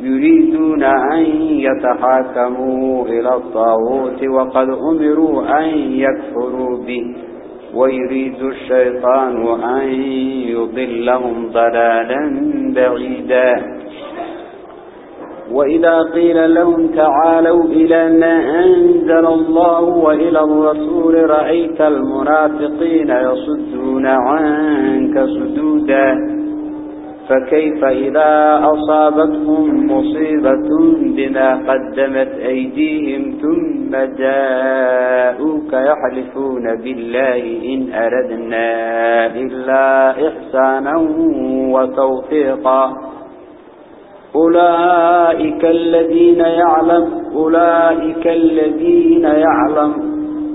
يريدون أن يتحاكموا إلى الطاغوت وقد أمروا أن يكفروا به ويريد الشيطان أن يضلهم ضلالا بعيدا. وإذا قيل لهم تعالوا إلى ما أنزل الله وإلى الرسول رأيت المنافقين يصدون عنك سدودا. فكيف إذا أصابتهم مصيبة بما قدمت أيديهم ثم جاءوك يحلفون بالله إن أردنا إلا إحسانا وتوفيقا. أولئك الذين يعلم أولئك الذين يعلم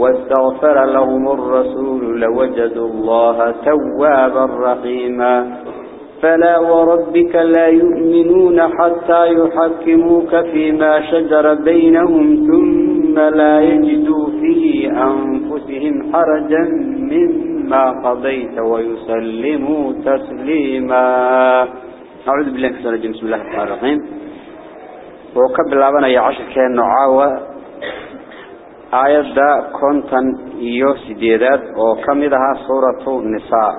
واستغفر لهم الرسول لوجدوا الله توابا رحيما. فلا وربك لا يؤمنون حتى يحكموك فيما شجر بينهم ثم لا يجدوا في أنفسهم حرجا مما قضيت ويسلموا تسليما. أعوذ بالله من الشيطان بسم الله الرحمن الرحيم. وقبل يا عشر كان نعاوة آيات كونتن إيو سيديدات وكمدها سورة النساء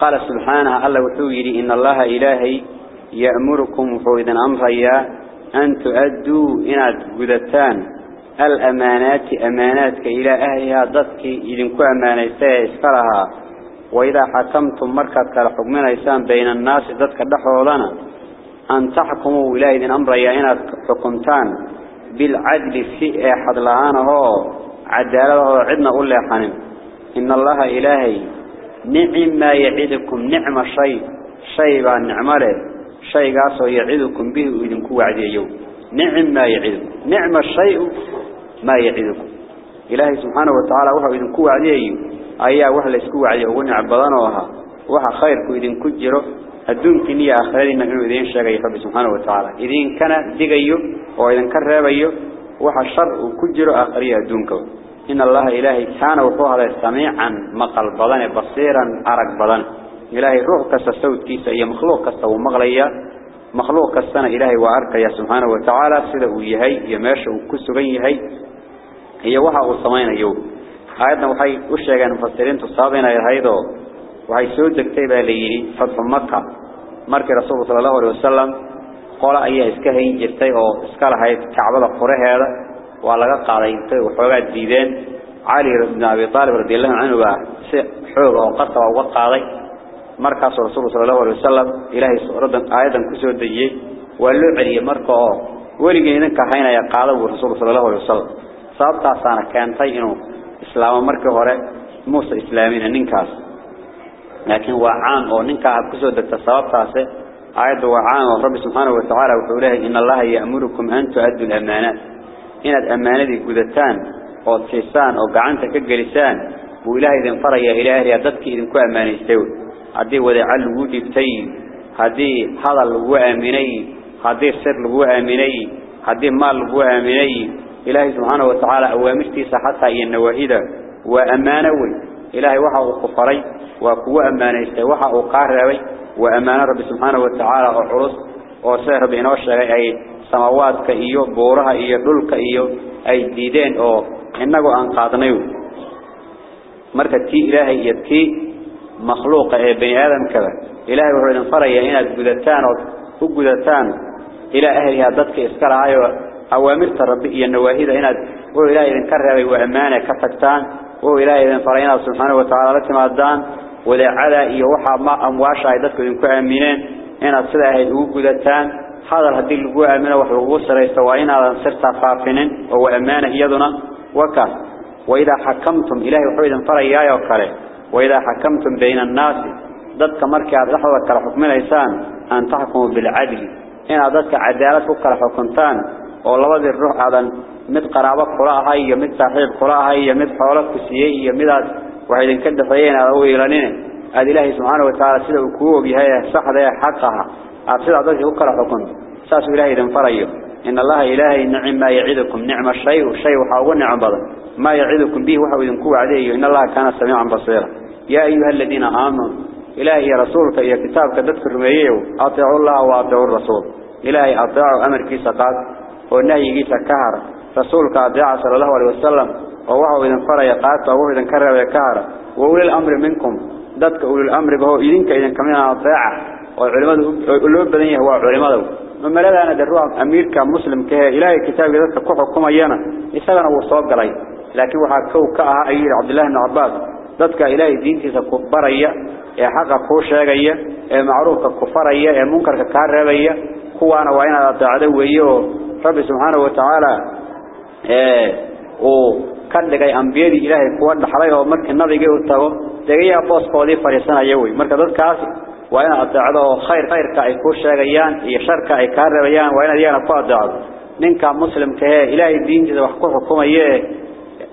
قال سبحانه الله وحويري إن الله إلهي يأمركم فويدا أمريا أن تؤدوا إن قدتان الأمانات أماناتك إلى أهلها ضدك إذنكو أمانيسا إسكالها وإذا حكمتم مركز كالحكمين إيسان بين الناس ضدك دحولنا أن تحكموا إلى إذن أمريا إن حكمتان بالعدل في أحد لهانه عدالة عدنا أولي حنم إن الله إلهي نعم ما يعدكم نعم شيء شيء بان نعمله شيء قاسو يعدكم به وإذنكو وعدي يوم. نعم ما يعدكم. نعم الشيء ما يعدكم. إلهي سبحانه وتعالى وحا إذنكو وعدي يوم. أيها وحا ليسكو وعدي أغني عبضان وها وحا خيركو إذنكو جرو الدون كنية آخرين إنه إذن شاقي رب سبحانه وتعالى. إذن كان دقيو وإذن كان رابيو وحا الشر وكجرو آخرية الدونكو إن الله إلهي كان وقوه سميعا مقل بدن بصيرا أرق بدن إلهي روح كسا سود كيسا هي مخلوق كسا ومغليا. مخلوق كسا إلهي وأرك يا سبحانه وتعالى. سيده يهي يماشي وكسو يهي. هي وحا وصمين يوم آياتنا وحي أشياء وحي سود دكتيبها ليلي فتح مكة مركي رسول صلى الله عليه وسلم قال أيها إسكهي جرتي أو إسكالها كعبة قره هذا ولا قاضي انت وحوجات ديدان علي بن ابي طالب رضي الله عنه بقى حوج أو قطع أو قاضي markaas rasuul sallallahu alayhi wasallam ilaahay suuradan aayadan ku soo dajiyay waa loo celiyay marka oo waligeena ka haynaya qaado rasuul sallallahu alayhi wasallam sababtaasana keentay inuu islaamo markii hore muusa islaamina ninkaas لكن وعان أو نكا كسر دت الصواب تعسه عاد وعان رب سبحانه وتعالى وحوله إن الله يأمركم أن تؤدوا الأمانات. إن الامانات دي أو تيسان أو جعنت كجلسان وإله إذا انفر يا إله يا دتك إذا كوا أمانة يستوي. هذه وضع الوجود هذه هذا الوعاء مني هذه سر الوعاء مني هذه مال الوعاء مني إله سبحانه وتعالى أوامشتي صحتها هي النواهدة وأمانة وإله وحده قفري وكو أمانة وحا أقاربي وأمانة رب سبحانه وتعالى أعرص وسير بينه الشيء أي سماواتك إيو بورها إيو دلك إيو أي ديدين أو إنه أنقاضنيو مركز تي إلهي يبكي مخلوق أي بني آدم كذا. إلهي وحيد فريا إن الجدتان وجدتان إلى أهلها ضدك إسكال عايو أوامرت ربي النواهيد. إن وإلهي إذن كرهي وأمانة كفتان. وإلهي إذن فرينا سبحانه وتعالى لكم الدان ولا على يوحى ما أمواشا ضدك إذن كأمينين إن الصلاة وجدتان هذا الهدي اللي جوا أمانة وحقوق سريستوائنا هذا سرت فافنين. وهو أمانة يدنا وكان وإذا حكمتم إلهي وحيد فريا وكاله وإذا حكمتم بين الناس. ضدك مركي عبد لحظة كلا حكم الإنسان. أن تحكموا بالعدل. إن ضدك عدالة كلا حكمتان. والله ذي الروح هذا مد قرابة قراء هاي مد صاحب قراء هاي مد حولك كسيئي مد وحيد كد فيين هذا هو إيرانين هذا إلهي سبحانه وتعالى سيده وكوه بهاي صح ذي حقها. أبسيد ضدك كلا حكم. ساس إلهي ذن فريه إن الله إلهي نعم ما يعيدكم نعم الشيء والشيء وحاول نعم بضل ما يعيدكم به وحاول ينكو عليه إن الله كان سميعا بصيرا. يا أيها الذين آمنوا إلهي رسولك يا كتابك تذكر ميه أطيعوا الله وأطيعوا الرسول. إلهي أطيعوا أمر كيس قاد. والنهي كيس كهر. رسولك أطيع صلى الله عليه وسلم ووحوا إذن فرى يقات ووحوا إذن كرر يكهر وأولي الأمر منكم ذاتك أولي الأمر بهو إذنك إذن كمين أطيع والعلماء بدنيه هو علماء مما لذا أنا دروها أمير كمسلم كه إلهي كتاب ذاتك كحكم أيانا إساقنا وصواب قلي لكن وحا كأها أير عبد الله بن عباس. ilaahay diintiisa ku baraya ee xaqa ku sheegaya ee macruufka ku faraya ee munkarka ka reebaya kuwaana waa inaad adeecdo weeyo rabbi oo ka dhigay ambiyadii ilaahay kuwa dhaxlay oo markii nabiga uu tago degaya booskoodii fariisanaya way marka dadkaas waa inaad adeecdo oo khayr khayrka ay ku sheegayaan iyo sharka ay ka reebayaan waa inaad iyana ku adeecdo ninka muslimka ee ilaahay diintiisa wax ku xukumaya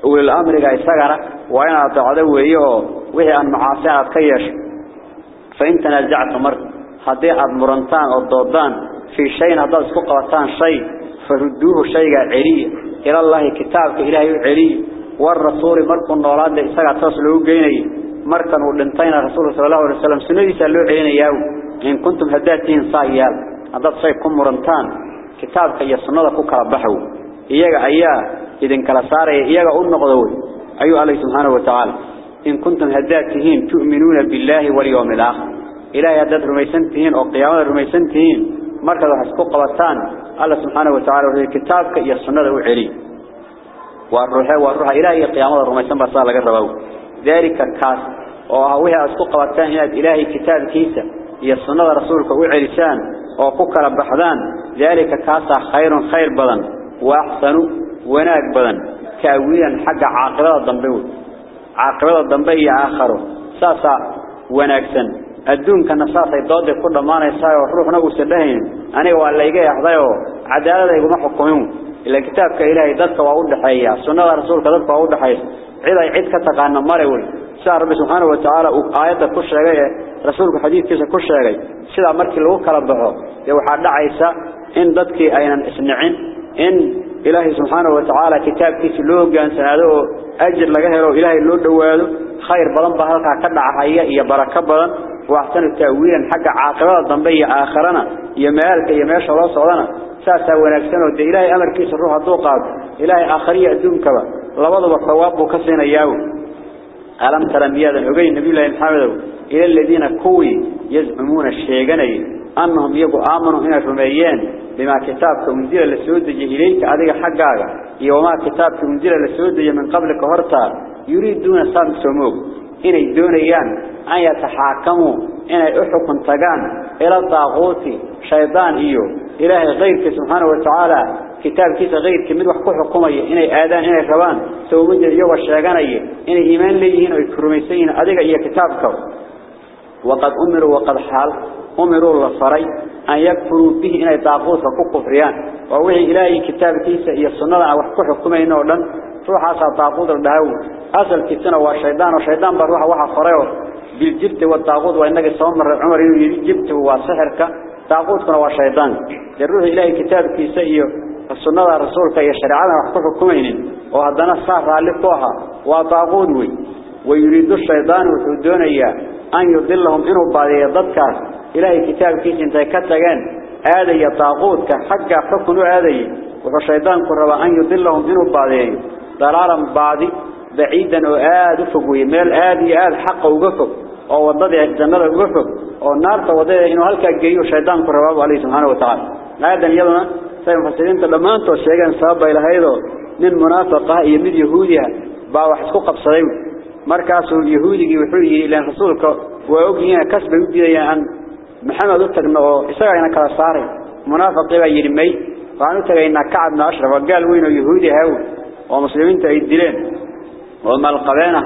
أولي الأمر إساقنا وإن أطعده ويه وهي أن معاصيات كيش فإن تنازعت مرد هذه المرنتان أو الضوضان في شيء هذا سقطان شيء فردوه شيء علي إلى الله كتابك إلهي علي والرسول مرق النوراد إساقا تصلوا بيني مركا ولنتين الرسول صلى الله عليه وسلم سنوي سألوا علينا ياو. إن كنتم هداتين صايال هذا شيء كم مرنتان. كتابك يصنع كوكا بحو إياك أياه إذن صاري إياك النقضوي أيها الله سبحانه وتعالى. إن كنتم هداتهين تؤمنون بالله واليوم الآخر. إلهي هدات رميسنتهين أو قيامة رميسنتهين مركز حسكو قبطان. الله سبحانه وتعالى وهي كتابك يصنده علي والروح والروح إلهي قيامة رميسن بصار لك الربو ذلك الكاس. وهي حسكو قبطان إلهي إلهي كتاب كيسا يصنده رسولك وعلسان وكوكا بحضان ذلك كاسا خير خير بدن وأحسن وناك بدن كاويا حق عاقبة الضنبي. عاقبة الضنبي آخره. ساسا وناكسن الدون كان ساسا يضاد كل ما نساي وروح نقول سبهين أنا ولا يجي يحضيه عدالة يقوم حكمهم إلا كتاب كإلهي ذاتك وأود حيا سنة رسولك ذاتك وأود حيا عيدا عيد كتقانا مريول سار رب سبحانه وتعالى آيات كل شيء رسولك حديث كيسا كل شيء سيدا مركي لو كلا بحو يوحى دعيسا إن ذاتك أين اسنعين إن إلهي سبحانه وتعالى كتاب كيس لو جان سناده أجر لجهره إلهي لو دواده خير بدن بهالك كدع حيا يا بركة بدن وأحسن التأويل حق عاقبة الضنبية آخرنا يا مالك يا ماشى الله صلنا. ساسا ونكسن ود إلهي أمر كيس الروح الضوقات إلهي آخرية دون كبا. لبض بثواب وكسين إياه ألم ترى ميادا عبين نبي الله محمد؟ إلى الذين كوي يزعمون الشيغاني أنهم يقوا آمنوا هنا رميان بما كتابك منزل للسود إليك أذيك حقاك. وما كتابك منزل للسود من قبلك هرتا يريدون سابق سموك إن الدونيان أن يتحاكموا إن يحكم تقان إلى الطاغوت شيطان إيو. إلهي غيرك سبحانه وتعالى كتاب كيس غير كمد وحكو حكومي إني آدان إني ربان سو مجد يوغ الشيغاني إني إيمان ليهين ويكرميسين أذيك إيا كتابك. وقد أمروا وقد حال أمروا للصري أن يكفروا به إني طاغوت وكفريان. ووحي إلهي كتاب كيس إيا الصنة وحكو حكومي نوعا روح أسا طاغوت الدهو. أصل كتنا والشيطان والشيطان بروح وحا فريو بالجبت والطاغوت وإنك سومر عمر يجبت وسحرك طاغوت كنا والشيطان. الروح إلهي كتاب كيس إيا السنة رسولك يا شريعة وحكم حكمين وهذا صار عليكوها وطاغوت وي. ويريد الشيطان وحدون إياه أن يضلهم إنه بعد يضدك. إلهي كتاب كيس انت كتغان آذي طاغوت كحق حكم آذي وحشيطان قرر أن يضلهم إنه بعد. ضرارا بعد. بعيدا وآد فوق ويمال آد يآد حق وقفق أو وضد يجمل وقفق أو النار تودع إنه هلك الجيو شيطان كرباب عليه سبحانه وتعالى. هذا يلنا. سيد فصلين تلما أنتوا شجعا صاب إلى هذا من منافقة يمد يهودها باو حسقو قبصريم مركز اليهودي وحوله إلى رسولك. وأغنيا كسب يبدي عن محمد أكثر منه إسرع إنك على صاري. منافق لا يرمي. فأنت إنك كعب ناشر. فقال وينه يهودي هاو. ومسلمين تأيد دلين. Oo ah oo malqabeena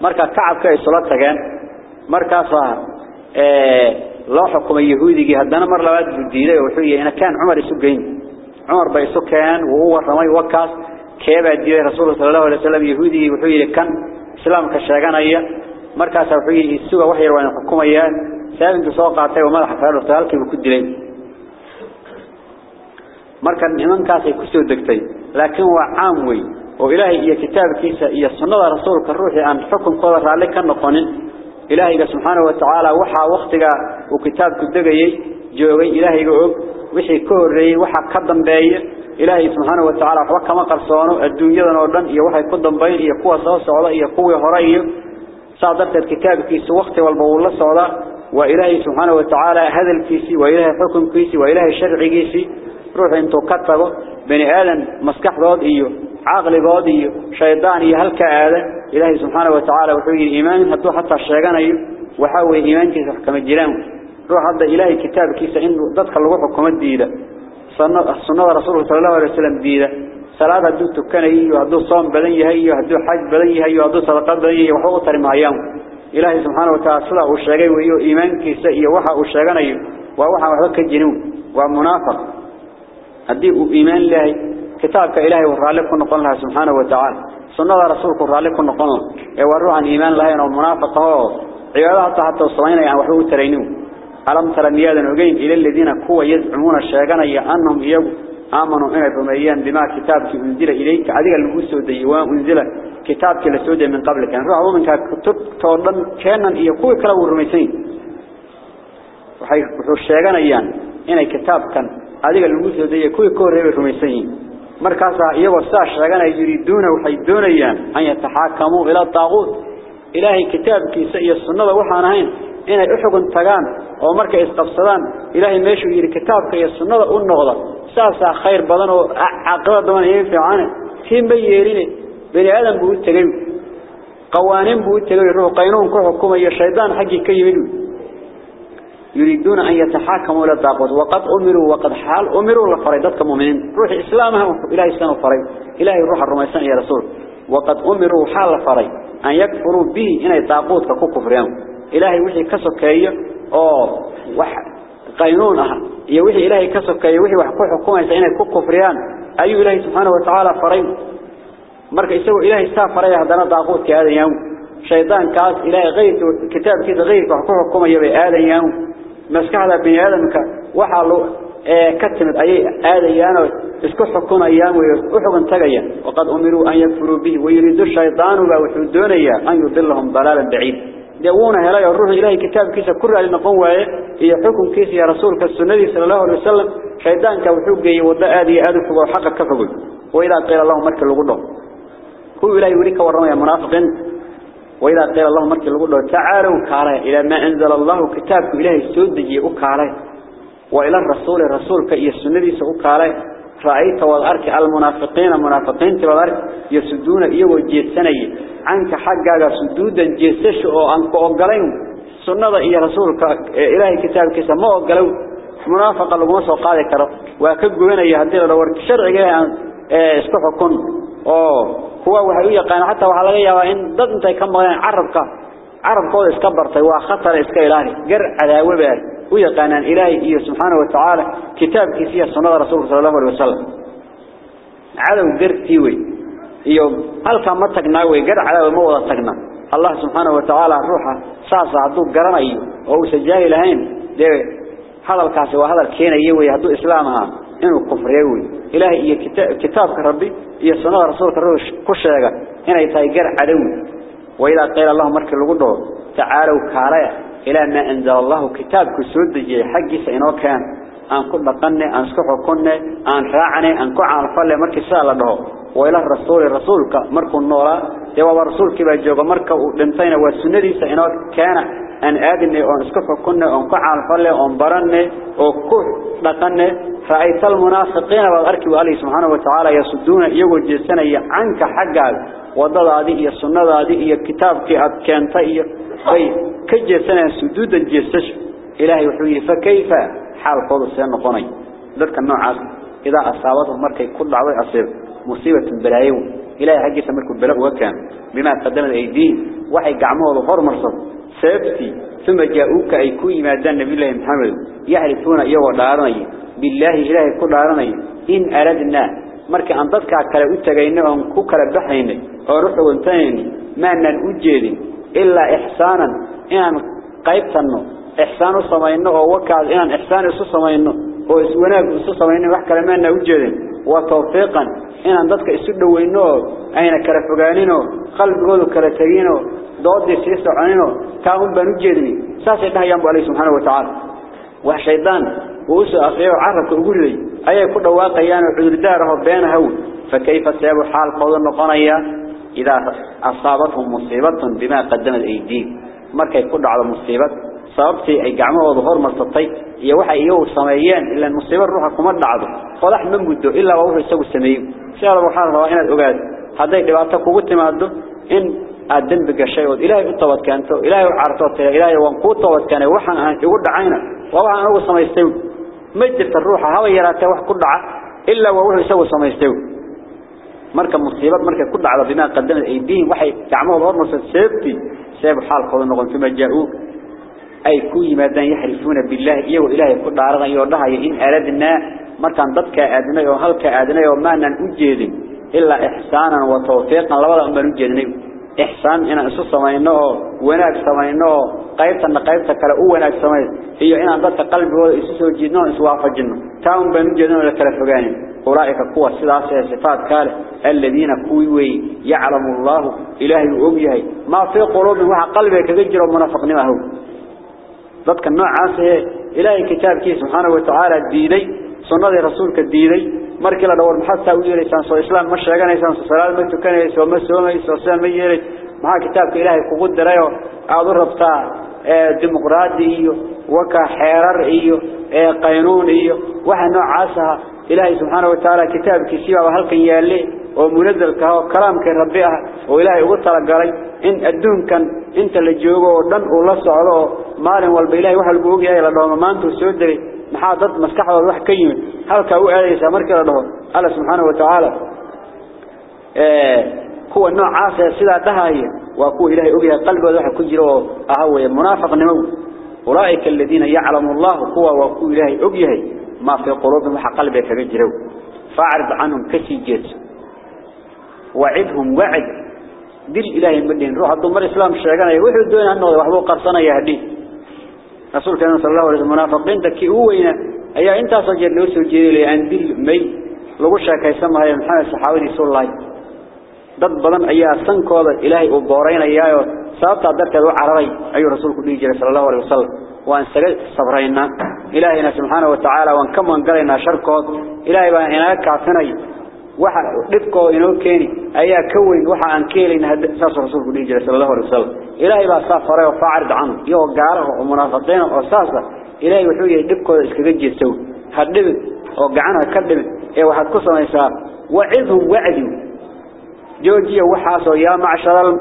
marka kacabka ay soo tageen markaasa ee loo xukumay yahuudigi haddana mar labaad buu diiday wuxuu yahay kan Umar isu geyn Umar bay isu keen uu waramay wakaas keeba diiday rasuulka sallallahu alayhi wasallam yahuudigi wuxuu yahay kan islaamka sheeganaya markaas wuxuu yahay isuga wax yar waan xukumayaan saabintu soo qaatay oo madaxa fadhiyo halkii ku dilay marka nimankaas ay ku soo degtay laakiin waa caam weey oo ilaahay iyo kitaabkiisa iyo sunnada rasuulka ruuxi aan xukunkooda raali ka noqonin إلهي سبحانه وتعالى وحى وقتك وكتاب كدقي جوغي إلهي قوب وحي كوري وحى كدن باي إلهي سبحانه وتعالى وحكا ما قرصانه الدنيا نوردن إيا وحي كدن باي إيا قوة صوصة ولا إيا قوة هرأي صادرت الكتاب كيس وقت والبول الصلاة وإلهي سبحانه وتعالى هذا الكيسي وإلهي حكم كيسي وإلهي شرع كيسي روح انتو كتبه بني آدم مسكح ضاد إيو عقل ضاد إيو شيطان إيو هلك آدم سبحانه وتعالى وحوي الإيمان هدو حتى الشيغان أيو وحاوي إيمان كيس حكم الجيران. روح هذا إلهي كتاب كيس إنه ضدك اللغة حكم الديدة. السنة رسوله صلى الله عليه وسلم ديدة. صلاة هدو تكن أيو هدو صوم بدن يهيو هدو حج بدن يهيو هدو صدقات بدن يهيو وحوه ترمى أيام إلهي سبحانه وتعالى صلاة وشيغي وإيو إيمان كيس إيو وحا وشيغان أيو ووحا وحوك الجنون ومنافق. هدي إيمان الله كتابك إلهي ورالك نقول لها سبحانه وتعالى. سنة رسولك ورالك نقول لها. وروح عن إيمان الله ومنافق هو عيادها حتى الصلين يعني وحوه ترينوه ألم ترى ميادا وقين إلى الذين كوا يزعمون الشيغان أنهم يو. آمنوا إن الرميان بما كتابك أنزل إليك. عديك المسو ديوان أنزل كتابك لسودة من قبل كان روح منك كتب تولن كانا يقوي كلاو الرميسين وحي الشيغان أيان إن كتاب كان عديك المسو دي كوي كور ريب الرميسين مركزها إيوه الساش شيغان يريدون وحي دونيان أن يتحاكموا إلى الطاغوت إلهي كتابك سئي السنة وحانهين إن أحقن تغان oo markay isqabsadaan ilaahay meeshuu yiri kitaabka iyo sunnada u noqda saasa khayr badan oo aqrada badan ay fiican tiin bay yeerin bani aadam buu tagay qawaanin buu tagay ruux qaynuun ku xukumayo shaydaan xaqi ka yimid يريدون أن يتحاكموا إلى الضاقوات وقد أمروا وقد حال أمروا لفريدتك مؤمنين روح إسلامها إلهي إسلام الفريد إلهي روح الرميسان يا رسول وقد أمروا حال الفريد أن يكفروا به هنا الضاقوات كفوكوا فريهم إلهي وحي كسوكي قينونها يوحي إلهي كسوكي يوحي وحكو حكومة إسانة كفوكوا فريهم أي إلهي سبحانه وتعالى فريد مرك إسانه إلهي إسانه فريه دانا الضاقوات كهذا يوم شيطان كاس إلهي غيث كتاب كذا غيث وحكم حكومة يبي آل يوم maskaxda bini aadamka waxa loo ka timid ayay aadayaan oo isku xukumayaan way u xugun tagayaan waqad umiru an yakfuru bihi wa yuridu shaytaanu ba wuxuu doonayaa an yudillahum dalalan ba'id دعونا هلا يروح إلهي كتاب كيسا كرة لنقوة هي حكم كيسا يا رسولك السنة صلى الله عليه وسلم شيطان كوحوق يودى آدي آدك وحقا كفقل وإذا قيل الله مركا لقوله هو إلهي يريك ورمى يا منافقين وإذا قيل الله مركا لقوله تعالوا كاري إلى ما أنزل الله كتابك إلهي سودجي أكاري وإلى الرسول الرسول كإي السنة سأكاري رأيت والأرك المنافقين منافقين والأرك يسدون إيه وجيساني عنك حقا سدودا جيسش أو أنك أقلين. سنة إيه رسولك إلهي كتابك سمو أقلوا منافق اللي قادة كرب. وكبقوا إيه هدير لو ورك شرع جاء استحكم أو هو وحيو يقان حتى وحلقيا وإن ضد انت يكمل عربك. عرب قول اسكبرت وخطر اسك إلهي. قر على وبال. ويقانان إلهي إيه سبحانه وتعالى كتاب كيسية سنة رسول صلى الله عليه وسلم. عدو قرتي وي إيوه هل كان متقنا وي؟ قر عدو موضى تقنا الله سبحانه وتعالى روحه ساسا عدو قرنا إيوه وهو سجاهي لهين. هذا الكاسي وهذا الكينا يوي هدو إسلامها. إنه كفر يوي. إلهي كتاب كتابك ربي إيا سنة رسولك الروش كشيغا. هنا يتايقر عدو. وإذا قيل الله مركز لقوله تعالوا كاريا إلى ما أنزل الله كتابك سود جي حقي سينو كان أن كل قنة أن سكحو كنة أن راعني أن كعان فل مركز سالة له وإله رسول رسولك مركو النورا يوا رسولك بجوغ مركو لنتين والسنة دي سينو كان أن آدني أن سكفكنا أن قعل فلي أن برني أو كه بطني فأيت المنافقين والأركب والله سبحانه وتعالى يسدون يقول جلسنا عنك حقال وضل هذه السنة هذه الكتاب في أبكان طيب. أي كجلسنا سدود جلسش إلهي يحيي فكيف؟ حال قول السلام قني ذلك النوع عاصم. إذا أصابت المركي كل عضي أصيب. مصيبة بلايون إلهي حقي سمركوا بلاء وكان بما قدم أيديه. وحي قعموه لفور مرصد سببتي ثم جاءوك أي كوي ما دان نبي الله محمد. يعرفون أيها ودارني بالله إلهي كل دارني. إن أردنا. مركي أنضطك أكلا أتغينا وأنكوك لبحينا وروح وانتين. ما أننا أجيل إلا إحسانا. إن قيبتنا إحسانا صمينا ووكال إن إحسانا صمينا وإسوانا صمينا وحكا لما أننا أجيل وتوفيقا. إن أنضطك إسدو وإنه أين كرفقانينه. قلب قولو كرتينه دودي سيسو عنينه jeedin saasay dhahayaan buu Ilaahay subhanahu wa ta'ala wax shaydaan ووسو أخيه عرفك أقول لي. أي كل واقعيان وعذر داره بينه فكيف سيب حال قول النقنية إذا أصابتهم مصيبة بما قدمت أيديهم مركا يكون على مصيبة. صابتي أي قعمة وظهور مرتطي. يوحى إيوه السمايان إلا المصيبة روحها كمد عضو فضح من بده. إلا وهو يسوي السمايين سيارة وحال روائنا الأقاد هذا وقلت ما أده إن أدن بقشي وإلهي أطوات كانت وإلهي عرطوات إلهي وانقو طوات كان. وحن أنك قد عينا وحن أنه سما يستيو مجد الروح. هوا يراته وح قد عا إلا وحن يسوى سما يستيو مركة مصيبات. مركة قد عا ربما قدمت أيديهم. وحي يعموه بغض نصد سيبتي. سيب حال قولنا قلن فيما جاءوه أي كوي مادان يحرفون بالله. إيه وإلهي قد عرضا يوردها يهين. أردنا مركة ضدك آدنا يوهلك آدنا يومانا أجيذ إلا إحسانا وتوفيقا. لولا أمان أجيذ إحسان إن أسوس سمينه وناك سمينه قيبتا قيبتا كلا أو وناك سمين هي إن أنت قلب هو إسوس وجدنا إسواف جنة تاهم بين جدنا ولا كلا فجاني أولئك قوة سلاسة صفات كاله. الذين كوي يعلم الله إلهي وأبيه ما في قلوبهم وحا قلبك يجر ومنافق نمه ذاتك النوع عاسه إلهي كتاب كي سبحانه وتعالى الديني سنة رسولك الديني markii la dhawr maxaa taa u yeelaysan soo islaam ma sheeganaysan salaad ma tukanayso ma soomayso soo ma yeelay maxaa kitaabka ilaahay kugu dirayo aad u rabtaa ee dimuqraadi iyo waka xeerar iyo ee qaynuun iyo waxa noocaas ah ilaahay subhanahu wa ta'ala kitaabkiisa waa halkan yaale oo munazalka oo kalaamka rabbi ah oo ilaahay ugu talagalay in adduunkan inta la joogo oo dhan uu la socdo maalin walba ilaahay waxa uu ogyahay la dhawma maanta soo diray محاضر مسكحة الله الواحد كيم هل كأو إله يسامرك الله الله سبحانه وتعالى هو النوع عاصى سلا دهاية وأكو إلهي أبيها قلب الواحد كجره أهو منافق نمو أولئك الذين يعلم الله هو وأكو إلهي أبيها ما في قلوبهم حق قلبه كمجره فاعرض عنهم كسي وعدهم وعد دل إلهي من دين روح الدمار الإسلام الشيخان يوحد دون أنه وحبو قرصانا يهديه رسول كان صلى الله عليه وسلم منافقين دكي وينا أي أنت صجر لو سجل لي عن دل مي. لو شاك يسمى هاي محمد صحابي رسول الله ضد بدن أي سن كود إلهي وبورين أياه سبب تعذر كذو عربي. أي رسول كل جل صلى الله عليه وسلم. وأن سجل صبرينا. إلهينا سبحانه وتعالى وأن كم قلنا شركات إلهي بأن هناك كافني waxa dhibkoo inoo keeni ayaa ka weyn waxa aan keelin saas rasuulku dhigi jiray sallallahu alayhi wasallam إلهي بأسافره وفعرد عنه. يو قاره ومنافضين وأساسا إلهي وحوية دبكو إسكريجي سو هدب وقعنا كدب إيه وحد كسر ما يسار وعظهم وعدهم جوجية وحاسه يا معشر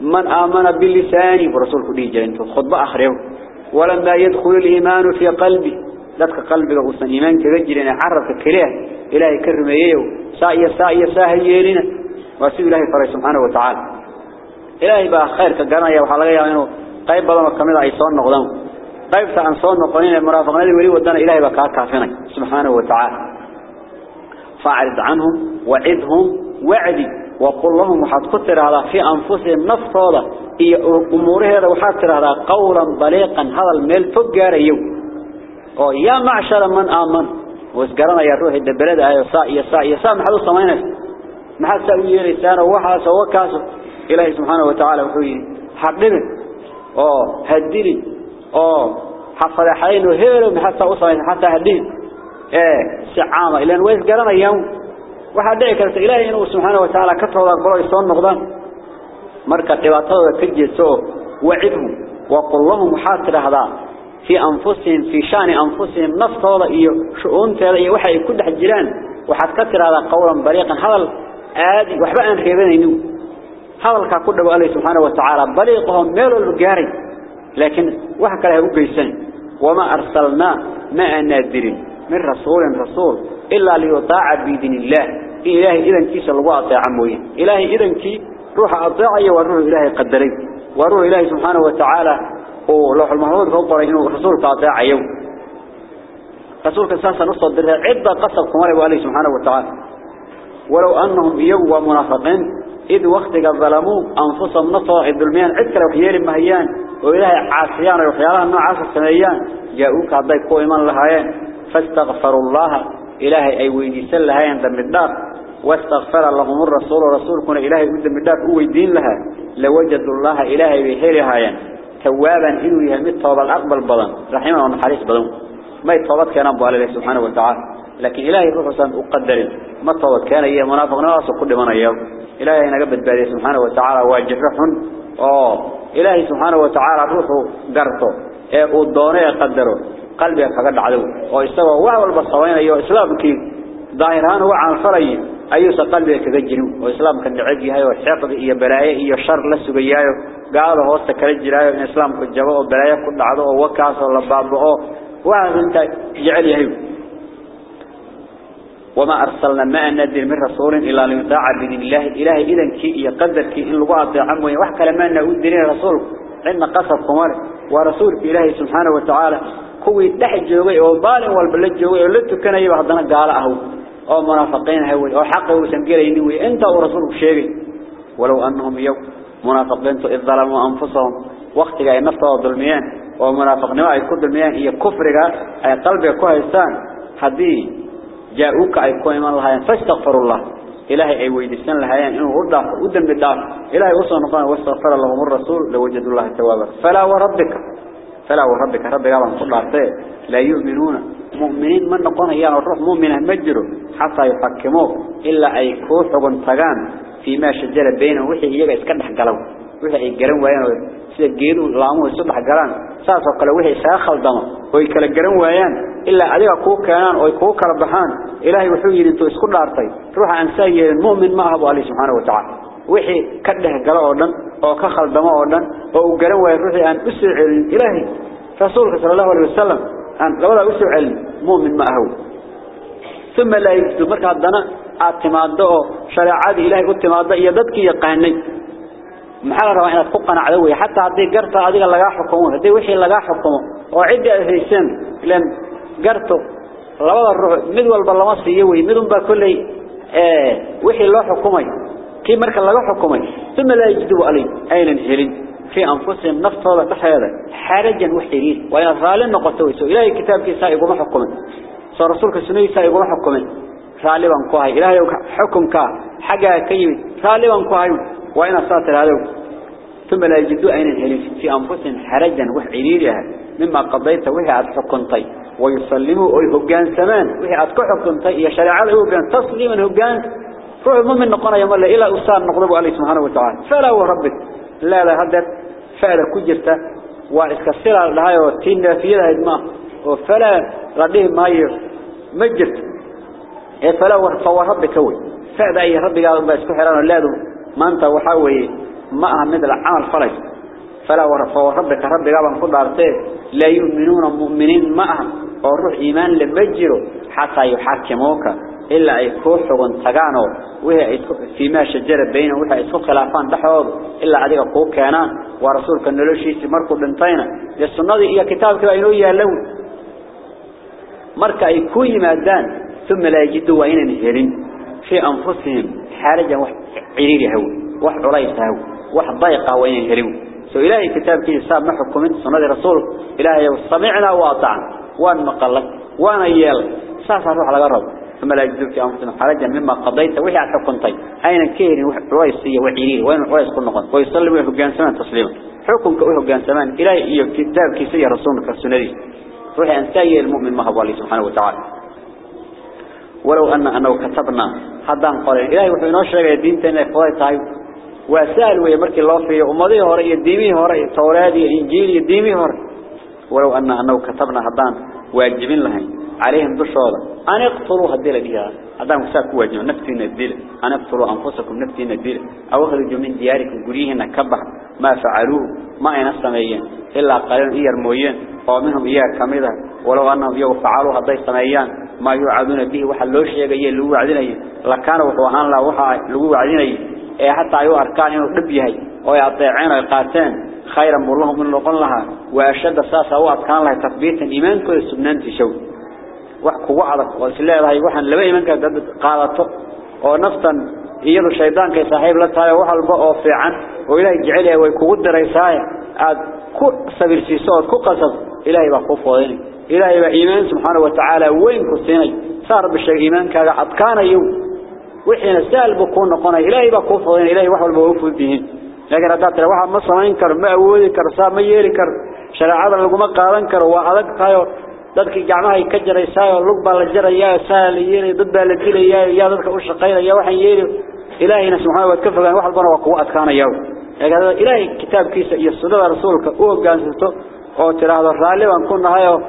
من آمن باللساني برسول خديجة انتو خطبة أخرى ولما يدخل الإيمان في قلبي. لاتك قلبي أصلا إيمان كرجل أن أعرفك كليه. إلهي كرمي يو سائي سائي ساهي يلينا واسيب إلهي فرأي سبحانه وتعالى. إلهي بقى خير كجنا يا وحلاج يا منو قيب بلا ما كمل عيسان نقدام قيب تعنصان نقدين المرافقين اللي وري ودنا إلهي بقى كافيني سبحانه وتعالى فاعرض عنهم وعدهم وعدي وقل لهم حتقتر على في أنفسهم نفط هذا هي أمورها لو حتقتر على قورا بليقا هذا الميل تجار يو يا معشر من آمن واسقرنا يا روح الدبلد يا ساء يا ساء يا ساء محلو صمينة محلو صمينة وحاسة إلهي سبحانه وتعالى وحيه حقنا أو هديني. أو حفظ حين وهيل حتى أصلي حتى هدين إيه سعامة إلى نويس قرن يوم. وحديك أنت الله سبحانه وتعالى كثر الله برأي صون مغضا مركة تباطل كجسو وعبه وقل لهم حاتر هذا في أنفسهم في شأن أنفسهم نفط هذا إيه شؤون تلقي وحي كل حجران وحد كتر هذا قولا بريقا. هذا آدي وحبا أنخيبين إنه subxaanahu wa ta'ala bariiqahum meel walba gaaray laakiin waxa kale ha u geysan wama arsalnaa ma aanaa من رسول رسول إلا ليطاع بإذن الله. إلهي إذن كيس الله أطيع موين إلهي إذن كي روح أطيعي وروح إلهي قدري. وروح إلهي سبحانه وتعالى ولوح المحمود فوقر إنه رسولك أطيع يوم رسولك أساسا نصدر عدة قصب كمالي وآله سبحانه وتعالى. ولو أنهم يوم منافقين إذ وقتك ظلموا أنفسهم نصر الظلميان. عدك لو خيال مهيان وإلهي عاصيان وخيالها النوع عاصر السميان جاءوك عضي قويمان لهايان. فاستغفروا الله. إلهي أي ويديسن لها يندم الدار. واستغفر لهم الرسول. ورسول كنا إلهي يندم الدار. ويدين لها. لوجدوا الله إلهي بحيرها ين توابا إنه يهمت طواب الأقبل بضن رحمه ونحريس بضن ما يتطوبت كان أبو عليه سبحانه وتعالى. لكن إلهي روح سن أقدر. ما طوبت كان إياه منافق ناس وكل من أياه. إلهي نقبت بالي سبحانه وتعالى واجرح أوه. إلهي سبحانه وتعالى روحه قرطه. إيه ودونه يقدره. قلبك فقد عدو ويستوى. وهو البصوين أيها إسلامك. ظاهران وعن فري. أيها قلبك كذجنو وإسلام كان دعجي هاي والحقد إيا بلايا إيا شر لسو بيايو قال هو استكرج رايو إن إسلام جواء بلايا كل عدو وكاس ولا بابعو وهذا أنت جعل يهيو وما أرسلنا ما أنزل من رسول إلا ليطاع الدين الله. إله إذا كي يقدر كي إن الواضي عمه يوحك لما أنزلنا رسول. عندنا قصر قمر ورسول إلهي سبحانه وتعالى. كوي تحج جوي وبال والبلد جوي ولدتو كان أيوة يبعضنا قال أهو. أو منافقين هوي أو حقه سنقير ينوي أنت ورسولك رسول ولو أنهم يو منافقين تو إذ ظلموا أنفسهم. وقت جاي نفطوا ظلميان. ومنافق وعي كل ظلميان. هي كفرها أي قلبها كوهيستان حديث. Iman lahaayeen fastaghfirullah ilaahay ay weydiisan lahaayeen inuu u dhaafo u dambi dhaaf ilaahay u soo noqon wastaghfara lahum ar-rasuul lawajadullah tawwaba fala wa rabbika فلا وربك ربك أبا كل عرضه لا يؤمنون مؤمنين من نقول يا الروح مؤمنا مجروا حتى يحكموه إلا أي كوح وانتقان فيما شجر بينه وحي يجا يسكدح قلو وحي يقرن ويان سيد جيدو لامو يصدح قران ساسو قلو وحي ساخل دم ويكال قرن ويان إلا أذى كوك كيان أو كوك ربحان إلهي وحيد أنتوا إسكون أرطي روح عن سير المؤمن ما هو عليه سبحانه وتعالى. وحي كده جل أردن أو كخل دم أردن أو جلوا روح عن أسر علم. إلهي فصول صلى الله عليه وسلم عن لا أسر علم مؤمن ما هو. ثم لا يستمرك عندنا اعتماده شرع عاد إلهي اعتماده يدك يقهني محل روان فقنا عدوه حتى عدي قرطة عدي لقاح حكمه عدي وحي لقاح حكمه. وعدي أهل لأن ilan garto labada ruux mid walba lama siiyo way mid unba kulay ee wixii loo xukumay كي مركا لغا حكمي ثم لا يجدوا علي أين هلين في أنفسهم نفتوضة تحيادا حرجا وحيرين وإن ظالم نقطوي سو إلهي كتاب كي سائقوا ما حكمي سو رسولك سنوي سائقوا ما حكمي غالبا كوهي إلهي حكم كا حقا كيوي غالبا كوهي وإن ساتر هذا ثم لا يجدوا أين هلين في أنفسهم حرجا وحيرين مما قضيت وهي عد حكمتي ويسلموا ويهجان سمان. وهي عد كحكمتي يا شريعة هجان تسليما هجان. روح المؤمن نقنا يوم الله إلى أستاذ نقضب عليه سبحانه وتعالى. فلا وربك لا لا هدر. فعل كجرته. وإسكسر لها وتين في هذا إدماء وفلا رضيه ما ير مجرت فلا وربك هو فعل أي ربك قال بس كحران ولاده ما أنت وحاوي. ما أهمد العمل فرج. فلا وربك ربك قال كل عرته لا يؤمنون مؤمنين معهم. والروح إيمان لمجره حتى يحكموك. إلا أي كوح وانتقانوا وهي فيما شجر بينه وهي يسوق خلافان دحوض. إلا عديك قوك كانان ورسولك النلوشي سمركو بنطينا للسنة إيا كتابك إيا اللون مركا يكوي مادان. ثم لا يجدوا وإن نهرين في أنفسهم حارجا وح عريري هو. وح عريس هو. وح ضيقة وإن نهرين إلهي كتابك يساب محكم سنة رسول إلهي سمعنا وأطعنا. وأن مقلك وأنا يال ساسا روح على قرب ثم لا في أنفسهم حرجا مما قضيت. وحي حكمتي أين كيري؟ رئيسية وعيرين وين رئيس كل نقط ويصلي ويحقان سمان تسليما. حكم كويحقان سمان. إلهي كتاب كيسية رسولك السنة روحي أن سيء المؤمن ما هو الله سبحانه وتعالى. ولو أن أنه كتبنا. حدان قال إلهي وحينا شرق الدين تاني فضاي طيب وسأل ويمرك الله في أمضي هوري الديمي هوري تورادي إنجيلي الديمي هوري ولو أن أنه كتبنا حدان واجبين لهم عليهم دشوضا أن يقتلوا هديل بها هدان مساك واجب نفتين الديل أن يقتلوا أنفسكم نفتين الديل أو أخرجوا من دياركم قريهن كبح ما فعلوه ما ينسميين إلا قليل إيار مويين ومنهم إيار كميدة ولو أنهم يو فعلوا هدي سميان ما يوعدون به وحا لو شيغايه لو kana wuxuu ahaan la waxa lagu wacdinay ee hatta ay u arkaan inuu dhib yahay oo ay adeeceen ay qaateen khayran bulahum min noqon laha wa ashada saasa u adkaan lahay tathbiitan iimaankooda sugnaanti show wax kugu adag oo isleedahay waxaan laba iimaanka dad qaadato oo naftan iyadu shaydaanka saaxiib la tahay wax walba oo fiican oo ilaahay jecel yahay way kugu daraysaa aad ku sabirsiiso oo ku qasab ilaahay baa ku foodeynay إلهي بإيمان سبحانه وتعالى وين كسيني صار بالشيء إيمان كذا أتكان يو وحين سأل بكون قنا إلهي بكون فضين إلهي وحول بوفو بهن لكن هذا ترى واحد ما صمين كر ما أولي كر ما يلي كر. شرع هذا لقوا ما قارن كر وعدك كايو ذلك جماعة يكجر يسايو لقبا لجرا يا سال يلي ضد لجيل يا يا ذلك وش قيل يا واحد يلي. إلهي سبحانه وتعالى واحد بنا وقوة أتكان يو لكن هذا إلهي كتاب كيس يصدق رسولك أو جانسته أو ترى هذا الرالي وأنكون هايو.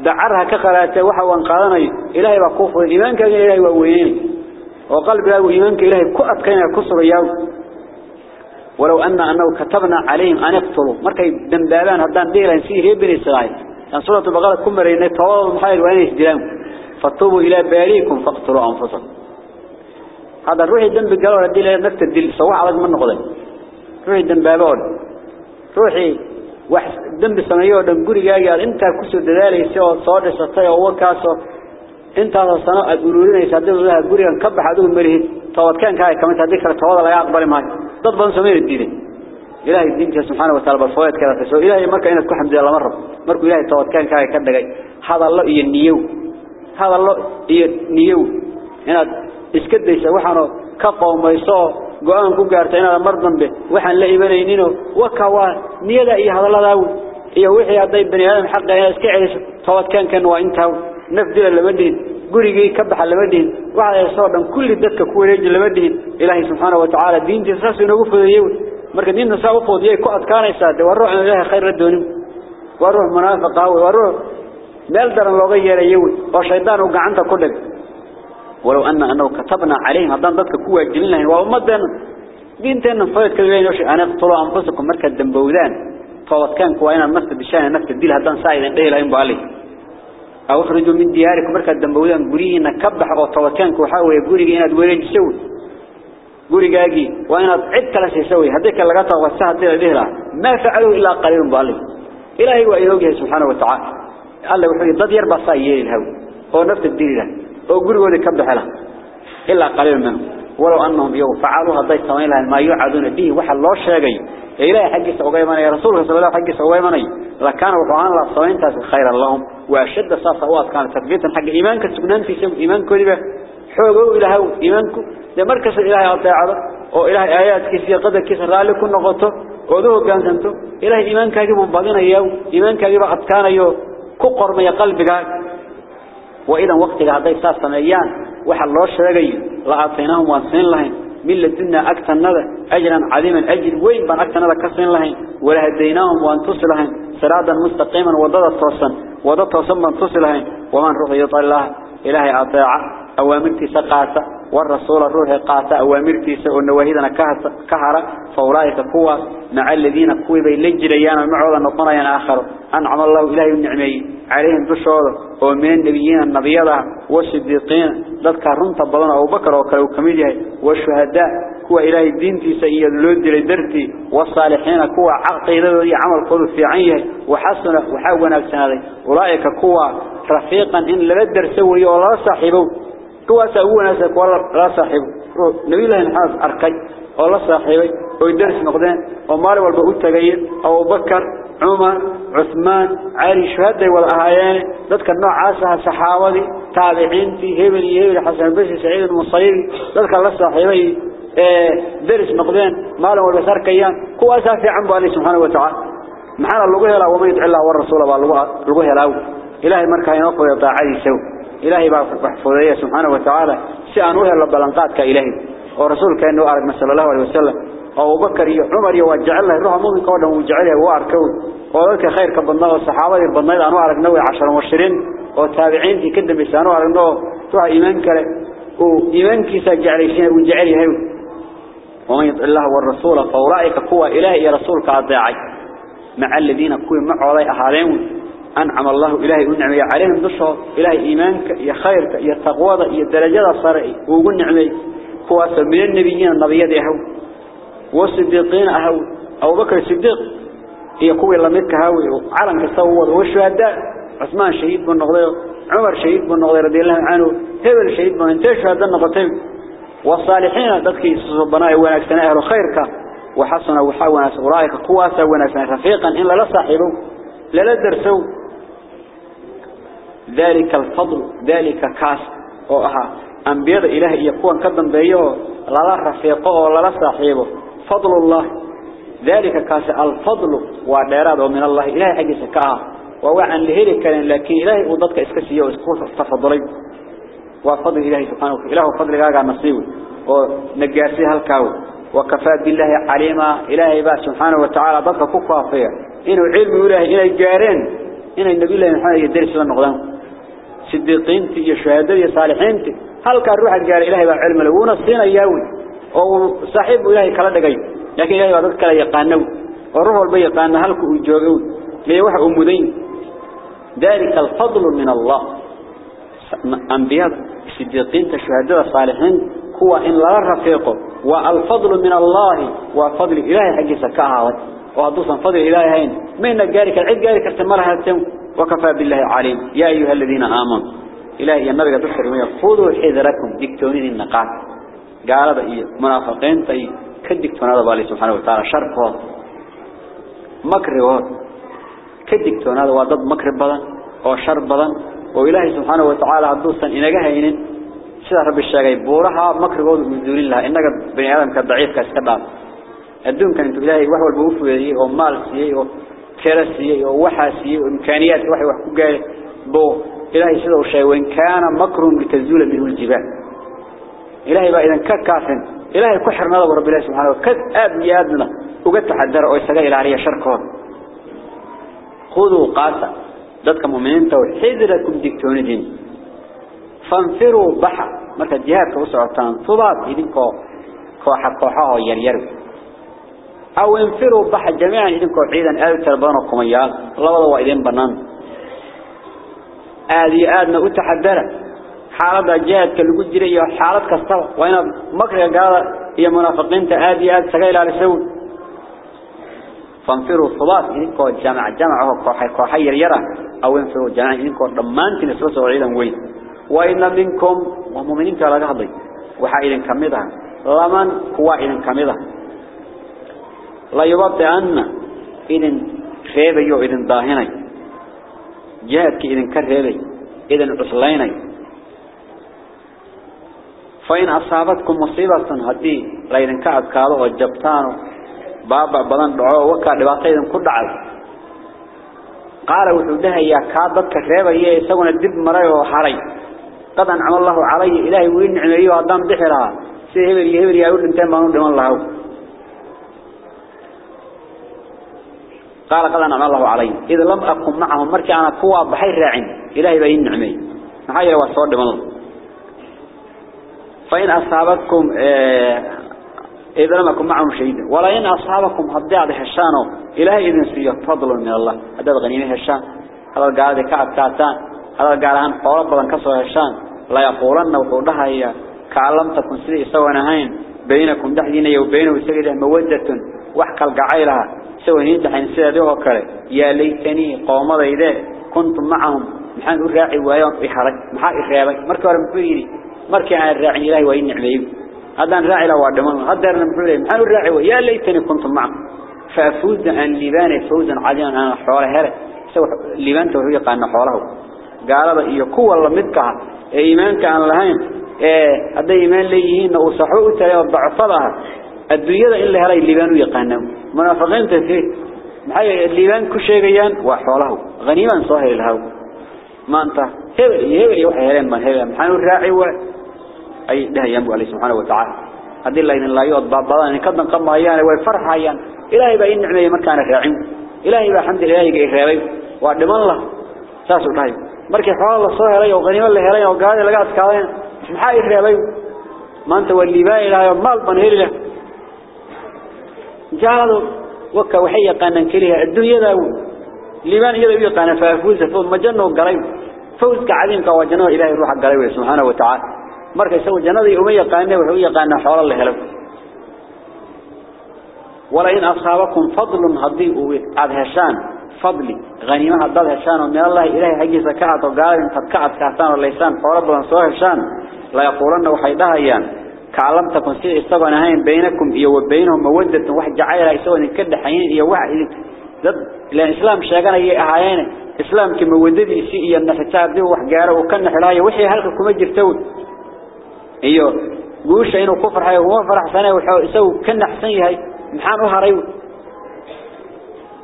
دعرها كقرات وحا وأن قادناي إلهي با كوفو إيمانك إلهي waa weeyeen وقلبه إيمانك إلهي كؤت كينا كسر ياو ولو أن أنه كتبنا عليهم أن يقتلوا مركي دندالان هدان ديلا ينسيه ريبني سغاي أن سورة بغالة كمرة إنه طوال محايل وإنه يهدلان فاتوبوا إلى باريكم فاقتلوا أنفسهم هذا روحي دنب قالوا لديلا نكت الدل سواء على من نقضي روحي دنبابون روحي وحس دنب سميوه دنقوري قال إنتا كسر دلالي سواء صادر شطي أو wakaaso intaas sano aad ururinaysa hadii la gurigan ka baxdo marihid tawadkaankaaga kamid hadii kala tawada laga aqbali maayo dad badan sameeyay diiday ilaahay diinta subhanahu wa ta'ala barfood kala taso ilaahay marka inaad ku xamdiyo lama rabo markuu ilaahay tawadkaankaaga ka dhagay hadallo iyo niyow hadallo iyo niyow inaad iska daysa waxaano ka qowmayso go'aan ku gaartay inaad mar dambe waxaan la iimanaynin waka waa niyada iyo hadallada iyo wixii haday bani aadam xaq ay iska celiso toobadkan kan waa inta نفدل لما دين كبح لما دين وعلى الصواب أن كل الدسك كوريج لما دين. إلهي سبحانه وتعالى دين جساس ونقفه يوم مركز دين نصاقفه يوم كؤت كان يساعد. وأروح من الله خير الدنيا وأروح منافقه وأروح مالدر لغير يوم وشيطان وقعنته كله ولو أن أنا كتبنا عليهم. هذا الدسك كوريج لله ومدنا دين تين نفايد كذلك وشي أنا اقتلوا أنفسكم. مركز دنبوذان فوات كان كوينا المسجد الشان. نفس الدين هذا سعيد إلهي مبالي أو خرجوا من دياركم مركز دنبودان قرينا كبح أو فوت كان كوا حاول يقولي إنا دويرين تسوي وأنا عد كلا سيسوي هذيك اللي قطع والسهد دي ذهلا ما فعلوا إلا قليل بالي إلهي وإلهي سبحانه وتعالى. قال له وحي ضد يربى صايين الهوي هو نفس الدين oo gurigooda ka baxala illa qaliil min walaw annahum yaw fa'alu haday sameeyaan ma yu'aduna bihi waxa loo sheegay ilaahay إلى حق سوغيمان يا رسول صلى الله حق سوغيمان لكان وقعان لا صوين تاس خير اللهم وأشد صفوات كانت تثبيتا حق إيمانك سكنان في سم إيمان كلبة حقوا إلى هو إيمانك. لمركز إلهي أطاعة أو إلهي آيات كثيرة قدر كثيرة لا لكم نغطه قدوه كان سنتو. إلهي إيمانك أجب مبادين أيهو إيمانك أجب قد كان أيهو كقر من قلبك وإذا وقت لهذه الساسة مليان وحال الله الشرقي لا أعطيناهم وأنسين لهم. من لدنا أكثر نذا أجرا عظيما. أجر وين بان أكثر نذا كسين لهم ولهديناهم وانتصل لهم سرادا مستقيما وضد التوسن وضد وانتصل لهم ومن يطال الله إلهي أطاع. أوامرتي سقاطة والرسول الروح قاطة أوامرتي سأنوهيدنا كهرة فأولئك قوة مع الذين قوي بيلجريان ومعوضا نطنيا آخر. أنعم الله إلهي النعمي. عليهم بشعور ومن النبيين النبيضة والصديقين. ذلك رنط بضان أبو بكر وكلو كميديه والشهداء كوا إلهي الدين في سيد اللود لدرتي والصالحين كوا عقيدة عمل قلو في عيه وحسن وحاونا بسنة أولئك كوا رفيقا إن لبدر سوي ولا صاحبه. كوا سأونا سكوا لا صاحبه نبي الله الحاس أركي ولا صاحبه ويدرس نقدين ومالي والبقوت تغيير أبو بكر عمر عثمان علي شهداء والأهايان ذلك النوع عاسها صحابة تابعين في هبل يهبل حسن بس سعيد المصيري ذلك الله صاحبي درس مقدين مالا والبسار كيان هو أسافي عن بالله سبحانه وتعالى معنا اللغة لا وما يدعي الله والرسول باللغة لا إلهي مركا ينقل يطاعي سو إلهي بحفظيه سبحانه وتعالى سأنوه اللبلنقات كإلهي. ورسول كأنه أرد صلى الله عليه وسلم. أبو بكر عمر يوجع الله الروح مؤمن كونه وجعله وأركون وذلك خير كبرنا والصحابة البنيد أنو أرد نوي عشر مبشرين. وتابعين في كده بسانو أرد نوي. توها إيمان كله. وإيمان كيسا جعلي وجعله هاي ومن يطع الله والرسول فأولئك قوة إلهي رسولك أضيعي. مع الذين كوي مع علي أهالين أنعم الله إلهي أنعمي عليهم دشه إلهي إيمانك يا خيرك يا تقوى يا درجات صارئي. وقل نعمي. هو من النبيين النبيات يهو والصديقين أهو. أبو بكر الصديق. يقوي لمدك هاوي. وعلم كسور والشهداء عثمان شهيد بن نغضير عمر شهيد بن نغضير رضي الله عنه. هبل شهيد بن انتش هذا النقطين. والصالحين ذاتك صبناء ونكسنا أهل خيرك. وحسن وحاونا أولئك قواسا ونكسنا رفيقا. إلا لا صاحبه لا درسوا ذلك الفضل ذلك كاس. وأها أنبياء إله يكون كذن بيه لا رفيقه ولا صاحبه فضل الله ذلك كاس. الفضل وديراد من الله إلهي حق سكاه ووعن لهيرك كان لكن إلهي وضدك إسكسيه وإسكوه تفضلي وفضل إلهي سبحانه وتعالى. إله فضل قاقع نصيبه ونقاسيها الكاو وكفى بالله عليما. إلهي بقى سبحانه وتعالى ضدك كفافية. إنه علم إلهي إنه جارين. إنه النبي الله محمد يدرس للنقدام صديقين تي شهادة صالحين تي. هل كان روح الجار إلهي علم له ونصينا ياوي. أو صاحب إلهي كلا دقي لكن إلهي بقى ضدك لا يقانو وروح البي يقان هلك وجوغون ليوح أمدين ذلك الفضل من الله. أنبياء الصديقين الشهداء الصالحين هو إن لا رفيقه. والفضل من الله وفضل إلهي حق سكاها وهدوسا فضل إلهي هين. من جارك العد جارك استمرها التم وكفى بالله عليم. يا أيها الذين آمنوا إلهي النبي تذكر ويا خذوا حذركم دكتونين النقاط قال بأي منافقين تي كدكتون هذا بالله سبحانه وتعالى شرقه مكره كدكتون هذا وضد مكر بدن وشر بدن وإلهي سبحانه وتعالى عدوسا إنك هينين. سيدا رب الشاقي بورها مكرقود من دون الله. إنك بني آدم كالضعيف كاسكباب الدون كان إنتو إلهي وحوى البوفو يدي ومال سيئي ووحى سيئي وإمكانيات وحي وحكو قال بو إلهي سيدا الشيء وإن كان مكر لتزول منه الجبال إلهي بقى إذن كاكافن إلهي كحر نظر رب الله سبحانه وكذ آب يادنا وقد تحدر ويساقا إلى عليها شركون خذوا قاسا ذاتك مؤمنين توحيدكم دكتوندين فانفروا بحر jihaadka u socotaan tubaad idinkoo kooxa kooxaha oo yar أو انفروا بح جميعا إذنكم عيدا. آذي تربانا قميال لولا وإذن بنان. آذي آذنا أتحذر حالتها جاءت كالجرية وحالتها الصلاة وإن مكرها قال يا منافقين تآذي آذ سقيل على سعود فانفروا الصلاة إذنكم جامع جامعه قرحي قرحي يرى أو انفروا جامع إذنكم رمانك نسلسوا عيدا وين وإن منكم ومؤمنين تلقى حضي. وحا إذن كمدها لمن كوا إذن كمدها لا أن إذن خيبي إذن ضاهني جهدك إذن كرهبي إذن عسليني فإن أصابتكم مصيبة هدي لا إذن كعب كالو وجبتانو بابا بدن دعوه وكا دباطة إذن كل عز قال وحودها يا كابك كرهبي يسوون الدب مرأي وحري قد أنعم الله علي إلهي وين نعميه وأدام بحرها سيهبر يهبر يقول انتين بانون دمان الله قال قد أنعم الله علي إذا لم أكن معهم مركي أنا قوة بحير راعين. إلهي بين نعمي. محايا وصور دمان الله فإن أصابتكم إذا لم أكن معهم شهيدا ولا إن أصابكم هدي على هشانه إلهي إذن سيه فضل من الله. هذا غنيمة هشان هذا قاعد كعب كاتان هذا قال عن قوة بدن كسر هشان لا يقولن وقولها هي كعلم تكون سيدي سوانا هين بينكم دحدين وبينه سيدة مودة. وحكى القعيلها سوى نتحين سيدة وكره يا ليتني قوم ذا كنت معهم محان الراعي ويوم إحرج محا إخرابي مركا ولا مفيري مركا عن الراعي إلهي وإن نعميه هذا الراعي لو عدمان هذا المفيري محان الراعي يا ليتني كنت معهم فأفوز أن لبان فوزا عظيما أنا حوله هلا سوى لبان توهي قانا حوله قال هذا يقوى الله مدكها إيمان كان لهين إيه هذا إيمان ليهين وصحوه تلي وضعفضها الدنيا إلا هلا اللبان يقانا منافقين تفيه محي اللبان كل شيء جيان وحوله. غنيما صاهر الهو. ما أنت هبل هبل يوحي هلين من هبل محانو الراعي و أي ده ينبو عليه سبحانه وتعالى. هذه الله إن الله يوضع بعضان إن كدن قم أيان ويفرح أيان إلهي بقى إن نعمه مكان الراعي إلهي بقى حمد إلهي قيخيري وعدم الله. ساسو الله markii xoolo la soo helay oo qaniimo la helay oo gaadi laga adkaadeen maxaa i reebay maanta waliibaa ilaahay maal ban heli leh jaalo waka waxay yaqaanaan kaliya adduunyada جاردو وكا وحي يقانن كليها. الدنيا داو لمن يلو يقان فافوز فهم جنة وقريب. فوز كعظيم كوا جنة إلهي روح القريب سبحانه وتعالى. مركا يسوى جنة أمي يقانن وحي يقانن حوال الله لكم ولئن أصابكم فضل هضيء أذهشان فضلي. غنيمة أذهشان ومن الله إلهي حقي سكاعت وقالب فكاعت كهتان الله يسان فربنا سوهشان لا يقولن وحيدها يان كعلم تكون سيء استغى نهاين بينكم إيا وبينهم مودة واحد جعيرا يسوى نكد حيين إيا واحد ضد لأن إسلام شاقنا إيا أهايين إسلام كما ودد إسي إيا النفتاب وح جارا وكان حلايا وحي هلك كمجر تود إيا قوش إنه كفر حي فرح سنة وحاو يسوي كان حسن هاي محان وهريو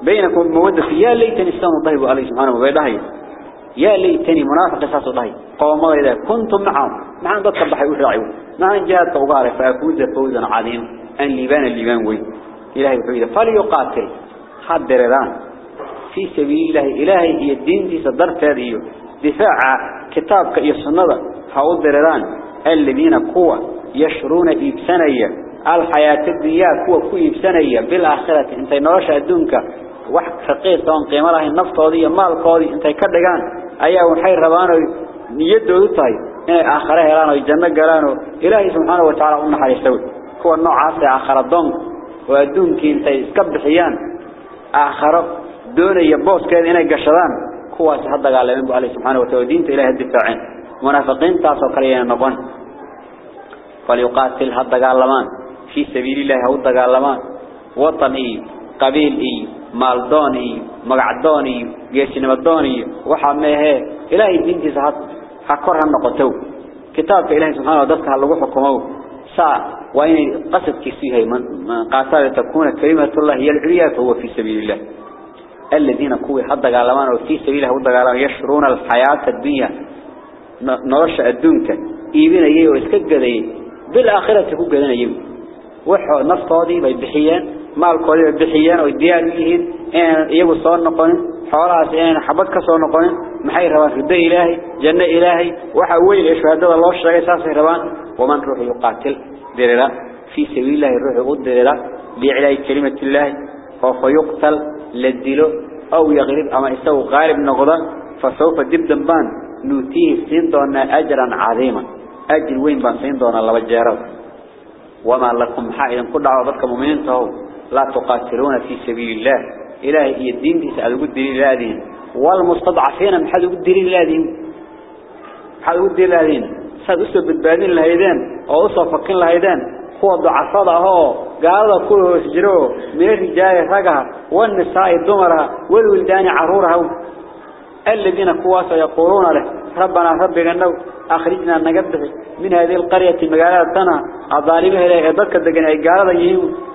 بينكم مودة يا ليتني استان الله عليه سبحانه وتعالى يا ليتني منافق ساس الله قوم إذا كنتم معهم. معهم ضد بحي وراعيو معهم جاءت وقال فأفوز فوزا عظيما أن لبان اللبان وي. إلهي وحيدا فليقاتل. حد ردان في سبيل الله إلهي هي الدين دي صدرت هذه. دفاع كتابك السنة. حوض ردان الذين قوة يشرون إبسانية الحياة الدنيا قوة كو إبسانية بالآخرة انت نرش أدونك wax raqiis oo qiimo lahayn naftooda iyo maalkooda intay ka dhigaan ayaa waxay rabaan oo niyadoodu إنه آخره إلانا ويجنة قلانا إلهي سبحانه وتعالى أمنا حالي سوي هو النوع عاصي آخر الدون ودون كي إنتي اسكب حيان آخره دون يبوس كيد إنه قشران. هو سحدق على منبو عليه سبحانه وتعالى. دينت إله الدفاعين. منافقين تاسو قريان مبون. فليقاتل هدق على من في سبيل الله هدق على من وطني قبيل إي مالدوني مقعدوني جيشنمدوني وحاميه إلهي دينتي سحدق حكرها النقطو كتابك إلهي سبحانه وضدك هلقو حكمه ساعة وإن قصد كسيها من قاتل تكون كلمة الله هي العليا فهو في سبيل الله الذين كوي حد قالمان وفي سبيله هو قالمان يشرون الحياة الدنيا نرش الدنك إيبين أيه وإسكت قديه بالآخرة كو قدنا يم وحو نفطادي بيبحيان maalkoodii ay bixiyeen oo diyaar u yihiin in حوالها سيئين حبك صونا قوين محي ربان في الدين إلهي جنة إلهي وحاوي الإشهاد الله الشرعي ساسه ربان ومن روح يقاتل ديرلا في سبيل الله الروح يقود ديرلا بإعلاي كلمة الله فيقتل لدلو أو يغرب أما إستو غارب نغضا فسوف دب دنبان نوتيه سيندونا أجرا عظيما أجر وين بان سيندونا الله بجارب وما لكم حائدا قد عرضتك ممينته لا تقاتلون في سبيل الله إلهي الدين؟ دي سألوا الدليل لذين والمستضعفين محدوا الدليل لذين محدوا الدليل لذين سأدوا بالبادين لهيدان أو أصفقين لهيدان هو ضعفاء هو. قال كله يسجروا من الرجال رقها. والنساء الدمرها والولدان عرورها. الذين قواسا يقولون له ربنا ربنا النو أخرجنا نقبح من هذه القرية المقالات تنا الظالمة ذلك الدقن أي قال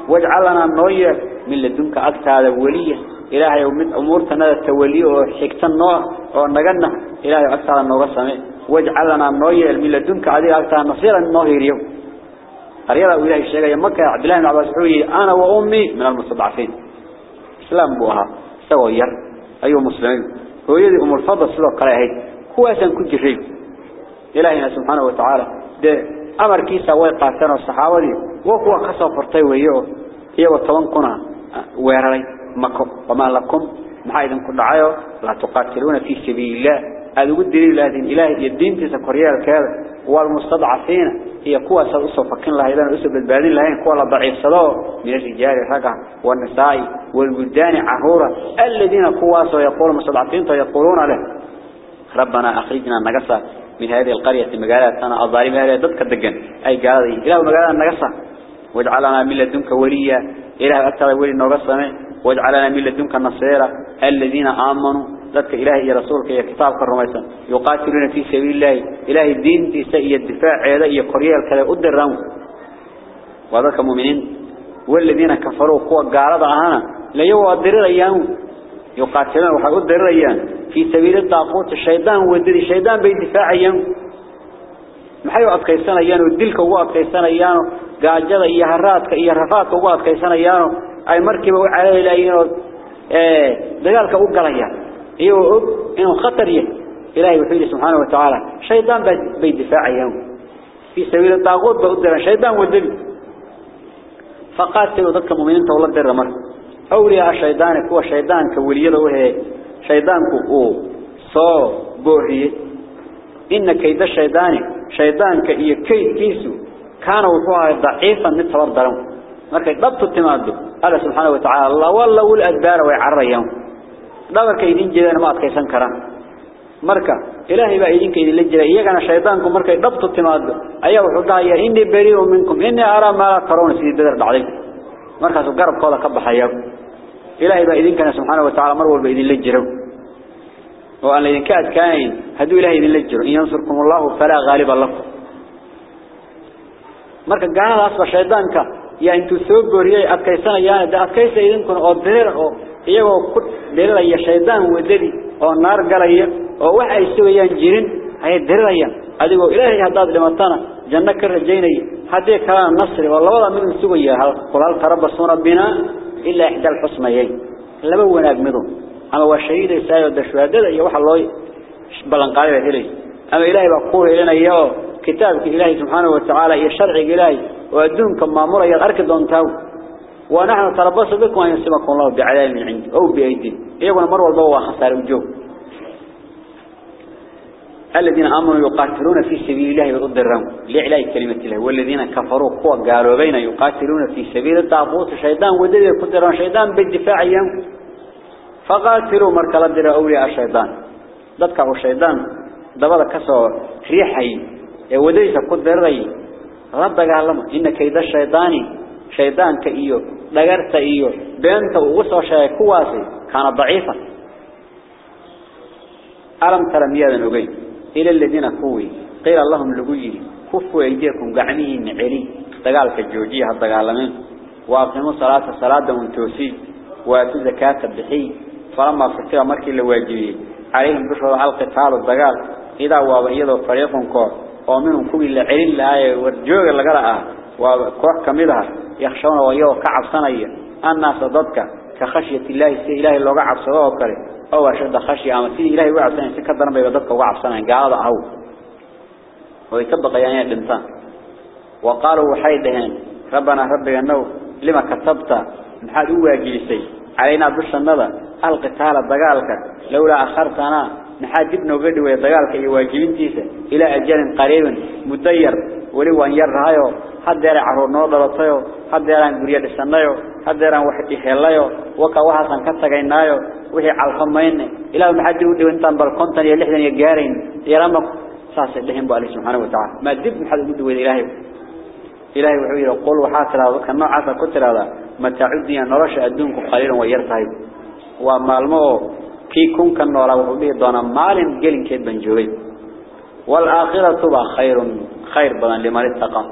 يهيو واجعلنا نوية من لدنك أكثر ولية. إلهي ومن أمورتنا التولي وحكتنا نوع ونقلنا إلهي أكثر النوغة سمي واجعلنا نوية من لدنك عدي أكثر نصيرا النوهي اليوم أريد إلهي الشيخ يمكى عبد الله بن عباس حوي. أنا وأمي من المستضعفين. إسلام بوها. سوير أيها المسلمين. هو يدي أم الفضل سلوك قرأي هو أسان كنت شيء. إلهينا سبحانه وتعالى. ده أمر كيسا ويقاتنا الصحابة دي وهو خصو فرطي ويهو هي وطوان كنا ويرلي مكو وما لكم محايدا كل عايو لا تقاتلون في سبيل الله هذا قد دليل هذه الإله الدين تسكريا الكاذا والمستضعفين هي قوة سأصف فكين الله إذا أسف البادين لهين قوة ضعيف صلاة من الرجال الرقع والنساء والبلدان عهورة الذين قوة سيقول المستضعفين فيقولون له ربنا أخرجنا نقصة من هذه القرية مقالات أنا الظالمة هذه ضدك الدقن. أي قال إله مقالات نقصة واجعلنا من لدنك وليا. إله أكثر ولي نقصة واجعلنا من لدنك النصيرة الذين آمنوا. ذاتك إلهي يا رسولك يا كتابك الرميسان يقاتلون في سبيل الله. إلهي الدين تسئي الدفاع. يا قرية الكلا أدرهم وذلك مؤمنين. والذين كفروا قوة قارضة أهانا لا يوادر أيام يقاتلون. وحقود الريان في سبيل الطاقوت الشيطان ودري الشيطان بين دفاعيا محيو يانو أيان. ودلك هو أدخيسان أيان قاجد أي هراتك أي هرفاتك هو أدخيسان يانو أي مركب على الأيان دقالك أقل أيان. إيو أب إنه خطر يه. إلهي وحيد سبحانه وتعالى. الشيطان بين دفاعيا في سبيل الطاقوت بقدر الشيطان ودري فقاتلوا ذلك مؤمنين تولد الرمر أوريا شيطانك هو شيطانك وليده هي شيطانك هو صو بوحي. إن كيد الشيطانك شيطانك إيه كيد كيسو. كان وقوعه ضعيفا نتصور درم مركي ضبط التماد. قال سبحانه وتعالى الله والله والأدبار ويعريهم. دابا كيدين جدان ما أتكيسان كرام. مركا إلهي بقى إذن كيدين لجلاء إيقنا شيطانكم مركي ضبط التماد. أيها وحضايا إني بريء منكم. إني أرى ما لا ترون. سيدي بدر بعضي مركز وقرب قولة كبه حياكم إلهي با إذن كان سبحانه وتعالى مرور با إذن لجره وأن إذن كانت كائن هدو إلهي إذن لجره إن ينصركم الله فلا غالب لكم. مركا قانا لأصبح شيطانك يا أنتو ثوب وريعي أبكيسان يانا دا أبكيسا إذن كن أدرر إيهو قد دلل أي شيطان ودري. أو نار قال إيه أو وحا يستوي إيان جيرين أي درر إيان أدو إلهي هداد لما تانا جنكر جيني هدي كان نصري والله والله من سوى إيه هل قلال تربصون ربنا. إلا إحدى الحصميين لما هو ناجمدهم أما هو الشهيد السائل والدشهادة يوحى الله بلنقالي إليه. أما إلهي بقوه إلينا إياه كتابك إلهي سبحانه وتعالى هي الشرع إلهي وأدونك مامورة يغرك دونتاو ونحن نتربص بكم أن يسمكم الله بعلام عندي أو بأيدي. إيه ونمر والبوا خسار وجوه. الذين آمنوا يقاتلون في سبيل الله ضد الرم لإعلاء كلمة الله. والذين كفروا قوة قالوا بين يقاتلون في سبيل الطاغوت شيطان ودد قدران شيطان بالدفاع يوم فقاتلوا مركلة در أولياء الشيطان. ذاتك الشيطان دبدا كسو ريحي. وديس قدري رب قال إن كيد الشيطان شيطان كإيو. دغرت إيو بينت وغسو شيء كان ضعيفا. ألم ترى ميادا نقين إلى الذين كوي قيل اللهم لقوي. كفوا أيديكم قعنيهم علي. دقالك الجوجية هالدقالمين وأقيموا صلاة الصلاة وانتوسي وآتوا زكاة البحي فلما فتوا مركي لواجبي عليهم بشروا على القتال والدقال إذا وابيضوا فريق كور ومنهم كوي اللي علي الله ورجوغ اللي قرأه وكوح كمدها يخشون ويهو كعب صنية الناس ضدك. كخشية الله سي اللي قعب صدوه كري أو أشد خشية أما سي إلهي وعب صنية سكدنا بيبا ضدك وقعب صنية قال أهو. ويكبق يعني الإنسان وقالوا حيدهن. ربنا ربنا أنه لما كتبت. محاد واجلسي علينا بش النظر القتال الدقالك لولا أخرتنا. محاد ابن وقد ويدقالك يواجبين تيسا إلى أجل قريب مدير. ولو أن يرهايو. حد يرى عرور نوضلطيو حد يرى قرية لسنايو حد يرى وحد يخيلايو وكا وحسن كتغينايو وحي عالخمين إلى محاد ودي وانتان بالكونتان يلحدن يقارين يرمك ساسا لهم بألي سبحانه وتعالى ما دب محاد ودي وإلى إلهي إلهي وحوير قول وحاتر هذا كان نوع عسى كتر هذا متعدي أن نرش أدونك قليلا ويرتهي ومالمو كي كون كان نورا وحبيه دونا مال قلن كيد بنجوي والآخرة تبع خير خير بدن لمن اتقى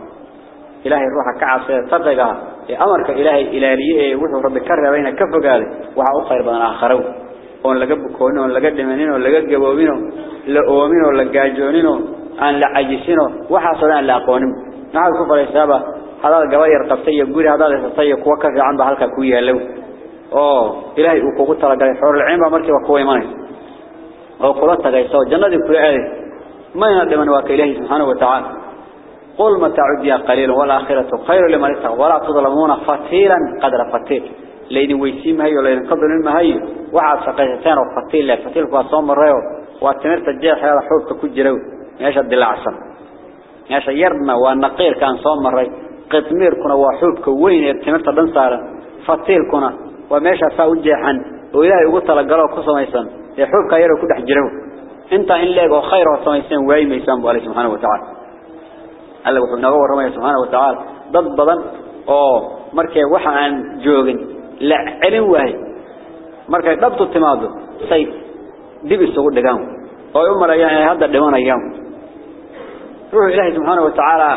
إلهي الروح كعب تقى أمرك إلهي إلهي وحو رب كره بين كف قال وحو خير بدن آخره وأن لقى بكونه وأن لقى دمنينه وأن لقى جوابينه لأومينه وأن لقى جونينه أن لعجسينه وحصلنا لأقوانه نحن كفر إسابة هذا الجواير قبطية قولي هذا القبطية كوا كفي عن بحالك كوية لو. أوه. إلهي ترى قال حور العين بمركي وكوي ماني أو قلت غيسو جنة كل عالي ما ينادي من إلهي سبحانه وتعالى. قل ما تعد يا قليل والآخرة خير لمن اتقى. ولا تظلمون فتيلا قدر فتيل. لين ويسيم هاي ولا ينقدر ما هي وعد سقيتين وفتيل لا فتيل قاسم الريو. واتمرت الجيح هذا حوت كجرو يشد العصر ياش يرنا والنقير كان صوم مري قطمير كنا وحوبك وين يتمرت دن صار فتيل كنا. وماشى فوجحن وإلهي قلت لك قالوا كسميسان يحوبك يرو كدح جرو انت إن لقوا خير وسميسان وي ميسان بالله سبحانه وتعالى. الله وحبنا قوة رمي سبحانه وتعالى ضد بدن أو مركي وحا عن جوغن لا علم واحد مركا دبتو تمادو سي دب dhimanayaan ruux ilaahay subhanahu wa ta'ala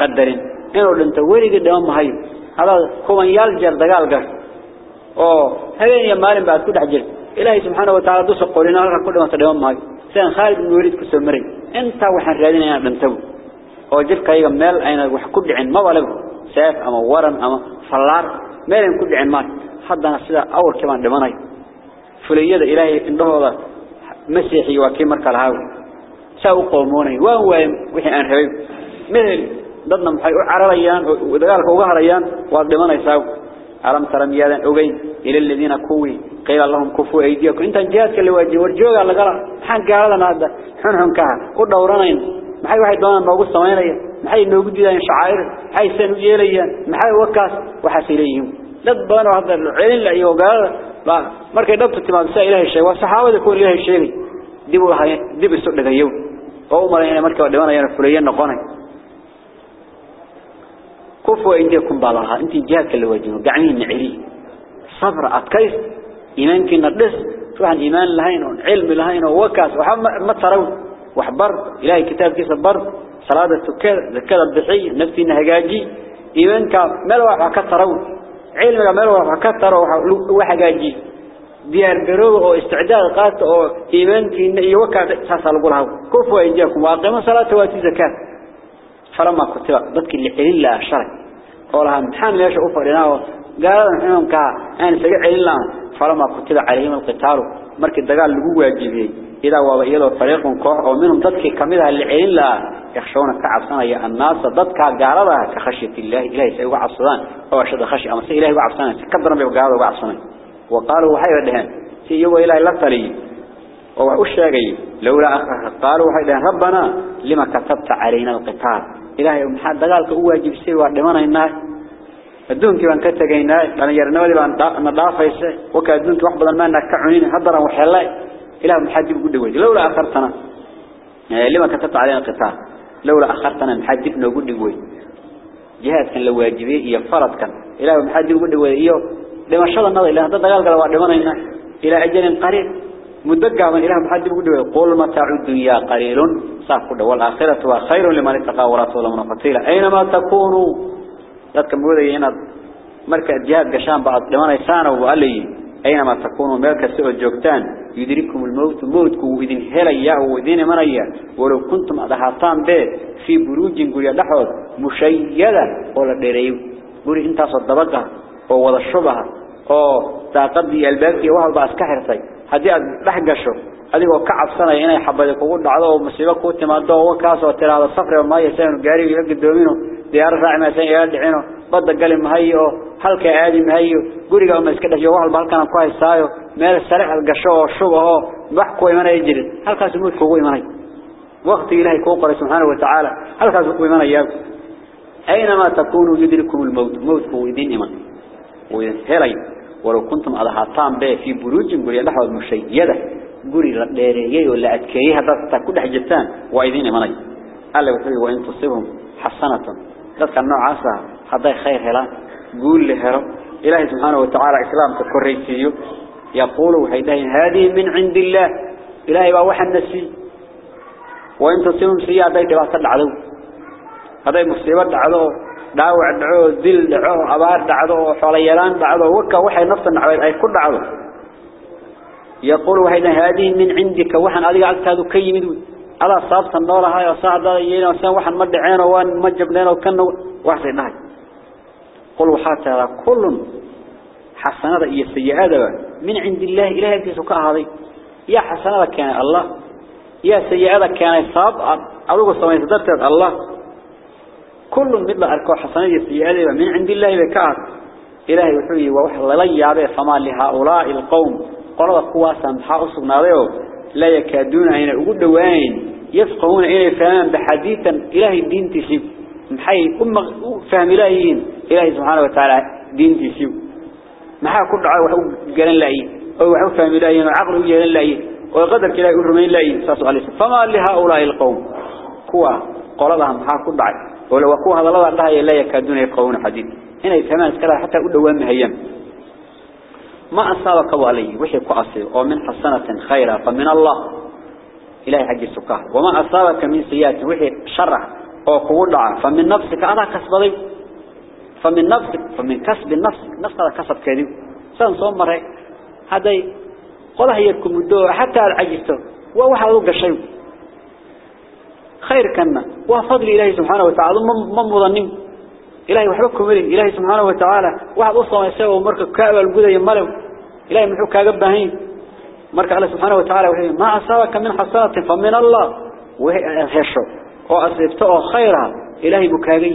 qadarin inuu dhinto weliga dhiman mahayo hada kuwan yaal jeer dagaal gal oo habeen iyo maalin baad ku dhex jirto ilaahay subhanahu wa ta'ala dusa qorina halka ku dhimato dhiman mahayo sidaan Khalid ibn Walid ku soo maray inta waxaan raadinayaa dhinto oo jirkayga meel ayna wax ku dhicin ma walib seef ama waran ama fallaar meel ku dhicin ma haddana sida awrkii baan dhimanayo fuliyada ilaahay indhahooda masiixi waa kii marka lahaa saa u qoomoonay waan waayay wixii aan rabay. Meel dadna maxay u cararayaan oo dagaalka uga harayaan waa dhimanaysaa alam taram yaadan ogeyn ila alladina kuwi qila lahum kufu aydiyakum. Intan jihadka la waajiyo warjooga laga maxaan gaalada naada xun xun u dhowranayn. Maxay waxay doonaan noogu sameynayaan maxay noogu diidayaan shacair maxay san u yeelayaan maxay wakaas waxa sileeyeen dad badan oo hadda celin la iyo gaalada markay dhabta timaado sa ilaahay sheegay waa saxaabada kuwa ilaahay sheegay dib u haye dib isu dhigayo oo u maleeyay markay dhimanayaan fulayeen noqonay aydikum balaha intii jihaadka la wajibo gacmihi naciri sabr adkays iimaankiina dhis ruuxan iimaan lahayn oo cilmi lahayn oo wakaas waxa ma وحبر إلهي كتاب كيسا بر صلاة السكر ذكر البحي نفسي نهجاجي إيمانك ملوح أكثرون علمك ملوح أكثرون وحجاجي ديار بروه أو استعداد قات أو إيمانك يوكا إيوه بإساسة لقولها. كفوا إيجاكم وأقيموا صلاة واتي زكاة. فرما كتبا بدك اللي حليل لها الشرك قولها امتحان ليش أفر قال لهم إيمانك أنا يعني سيقع لله فرما كتبا عليهم القتال. مرك الدجال اللي هو واجبي إذا وبيلوا فريق كوح أو منهم ضدك كملها اللي علين لا يخشون كعب سنة يا الناس ضدك قاربها كخشية الله إلهي سيوقع عصران أو أشد خشية أما سي إلهي وقع عصران كبرنا بيوقعوا وقع عصران وقالوا وحي ودهن سيوا إلهي لطلي وأشياء لولا قالوا وحي ربنا لما كتبت علينا القتال إلهي ومحاد دقالك أواجب سي وعدمانا إنها الدونك بان كتغينا لأن يرنودي بان نضافيسه وكا الدونك وحبضا ما نكعنين حضرا وحلاي إلهي محادب قد وجه لولا أخرتنا لما كتبت علينا القتال لولا أخرتنا محادب نقول وجه جهاد كان لو واجبي إيا فرض كان إلهي محادب قد وجه إياه لما شاء الله إلهي هذا دقالك لو عدمانا إنها إلى أجل قريب مدقع من إله محد يقول قول متاع الدنيا قليل صافد والآخرة خير لمن اتقى ورسول من فتيلة أينما تكونوا ذاتك مقودة هنا مركز جهاد قشان بعض لمن يسانا وقال لي أينما تكونوا مركز سوء الجوكتان يدرككم الموت موتكم وإذن هليا وإذن منيا ولو كنتم أضحطان به في بروج قرية لحوظ مشيدة ولا ديريو قولي انت صدبقها ووضى الشبهة وتاقضي الباكي وهو بأسكحر سي haddii aad dhex gasho adigoo ka cabsanaya inay xabada kugu dhacdo oo musiibo ku timaado oo kaas oo tiraado safri ma yeesaan gaariga iga gadoomino يرفع ما سيدعنه بدا قال مهيو هل عادي مهيو قريقا وما اسكده يوحل بحلك أنا قوي سايو. مال السريح القشوه وشبهه بحكو ايمانا يجري. حلك سموت كوكو ايمانا وقت إلهي كوكو سبحانه وتعالى. هل حلك سموت ايمانا ياب أينما تكونوا يدركم الموت؟ موت هو يدين ايمان ويسهلين ولو كنتم على حطام بيه في بروج قريا لحوظ مشي يده قري لديريه ولا ادكيه هذا تكون حجتان وايدين ايمانا قال له وانتصبهم حسنة. ذلك النوع عصا هذا خير هلا قول له إلهي سبحانه وتعالى إسلام ككريسيه يقول وحيدين هذه من عند الله إلهي بأوحى النسي وإن تصيبهم ذلك بأسد العدو هذا مصيبة العدو dhaawac dhaco dil dhaco abaar dhacdo xoolo yaraan dhacdo waka waxay nafta nacweed ay ku dhacdo. Yaqul waxay hadii min indika waxan adiga agtaadu ka yimid على صابت النورة هاي وصعد يين وسام واحد مد عين وان مجب لين وكن واحد ناج قل وحاتا كل حسنة هي سيئات من عند الله إله في سكاء هذه. يا حسنة كان الله. يا سيئات كان صاب. أبوك السماية تدرتك الله. كل من الله أركو حسنة هي سيئات من عند الله بكار إله يحوي ووحي الله لي عبي لهؤلاء القوم. قلوا قواسا حاصل ناريو لا يكادون أين أقول وين؟ يفقهون إلي فهمان بحديثا إلهي الدين تسيب. محي أم فهم إلهيين. إلهي سبحانه وتعالى دين تسيب. محا كل عاو وحو قلن لأي. أو وحو فهم إلهيين. وعقل قلن لأي. وقدر كلا يقول رمين لأي. ساسو عليه فما لهؤلاء القوم؟ كوا. قرضهم محا كل عاو ولو أكون هذا الله الله لا يكادون يفقهون حديث. هنا يفهمان اسكلا حتى أدوان مهيان ما أصابك علي وحي كأصيب ومن حسنة خيرا فمن الله. إلهي حق السكاه. وما أصابك من سيئات وحي شرع أو قول فمن نفسك أنا كسب فمن نفسك فمن كسب النفس. نفس هذا كسب كذب. سأن صوم مرة. هذا قضى هيكم الدور. حتى العجزته وواحد وقع شيء خير كنا. وفضل إلهي سبحانه وتعالى. ما مظنين. إلهي وحبكم إليه إلهي سبحانه وتعالى. واحد أصلا يسوي مركب كعب الجودة يملو إلهي محو كعبهين مركب الله سبحانه وتعالى وحي. ما أصابك من حسنة فمن الله. وهشو وأصبته خيرها. إلهي بكاغي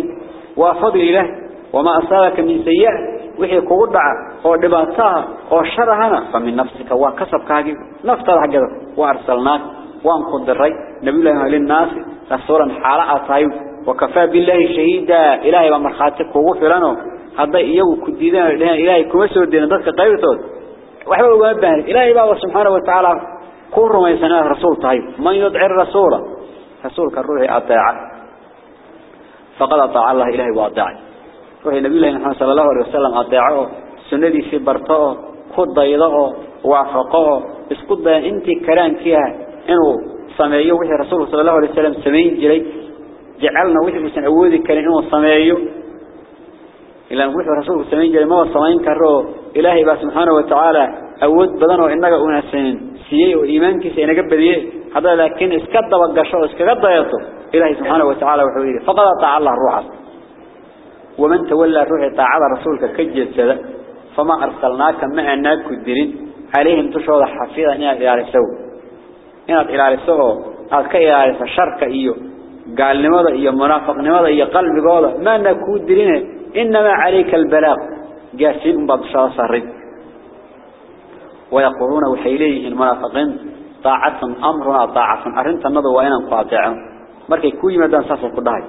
وفضل إلهي وما أصابك من سيئة. وحي كودع أو دباتها أو شرهنا. فمن نفسك وكسب كاغي نفتر حقا وأرسلناك. وان قدري نبي الله للناس رسولا حالة طيب وكفى بالله شهيدا. إلهي بمرخاتك وغفرانه هذا إياه كديدان إلهي كمسوا الدين ذلك قيبتود وحبه وقبان إلهي بقى سبحانه وتعالى كل ما يسناه رسول طيب. من يدعي الرسول؟ رسولك الروح أطاع فقد أطاع الله إلهي وأطاعه. روح النبي الله محمد صلى الله عليه وسلم أطاعه. سندي في برطاه خد ضيضاه وعفقاه اسكد انت كران فيها إنه سمعيه. وحي رسول صلى الله عليه وسلم سمعين جلي. جعلنا وحي بسن أودي كان إنه سمعيه إلا وحي رسول سمعين جلي ما سمعين كره إلهي بقى سبحانه وتعالى أود بدنه إنك أناسين سيئي وإيمانك سيئنك بديه هذا لكن اسكد وقشو اسكد ضيطه إلهي سبحانه وتعالى وحوله فقد أطاع الله الروح. ومن تولى روح طاعة رسولك كجد سذا فما أرسلناك معنا كدرين. عليهم تشهد حفيظا إنها إلى سوء إنها إلى سوء أذكى إلى الشرك إيو. قال إيو منافق لماذا إيو قلب قوله ما نكود درين إنما عليك البلاغ جاسين بعض صارين ويقولون وحيليه المنافقين طاعة أمرنا طاعة أرنت النظر وإنا قاطعا مركي كوي مدان ساسا قدهي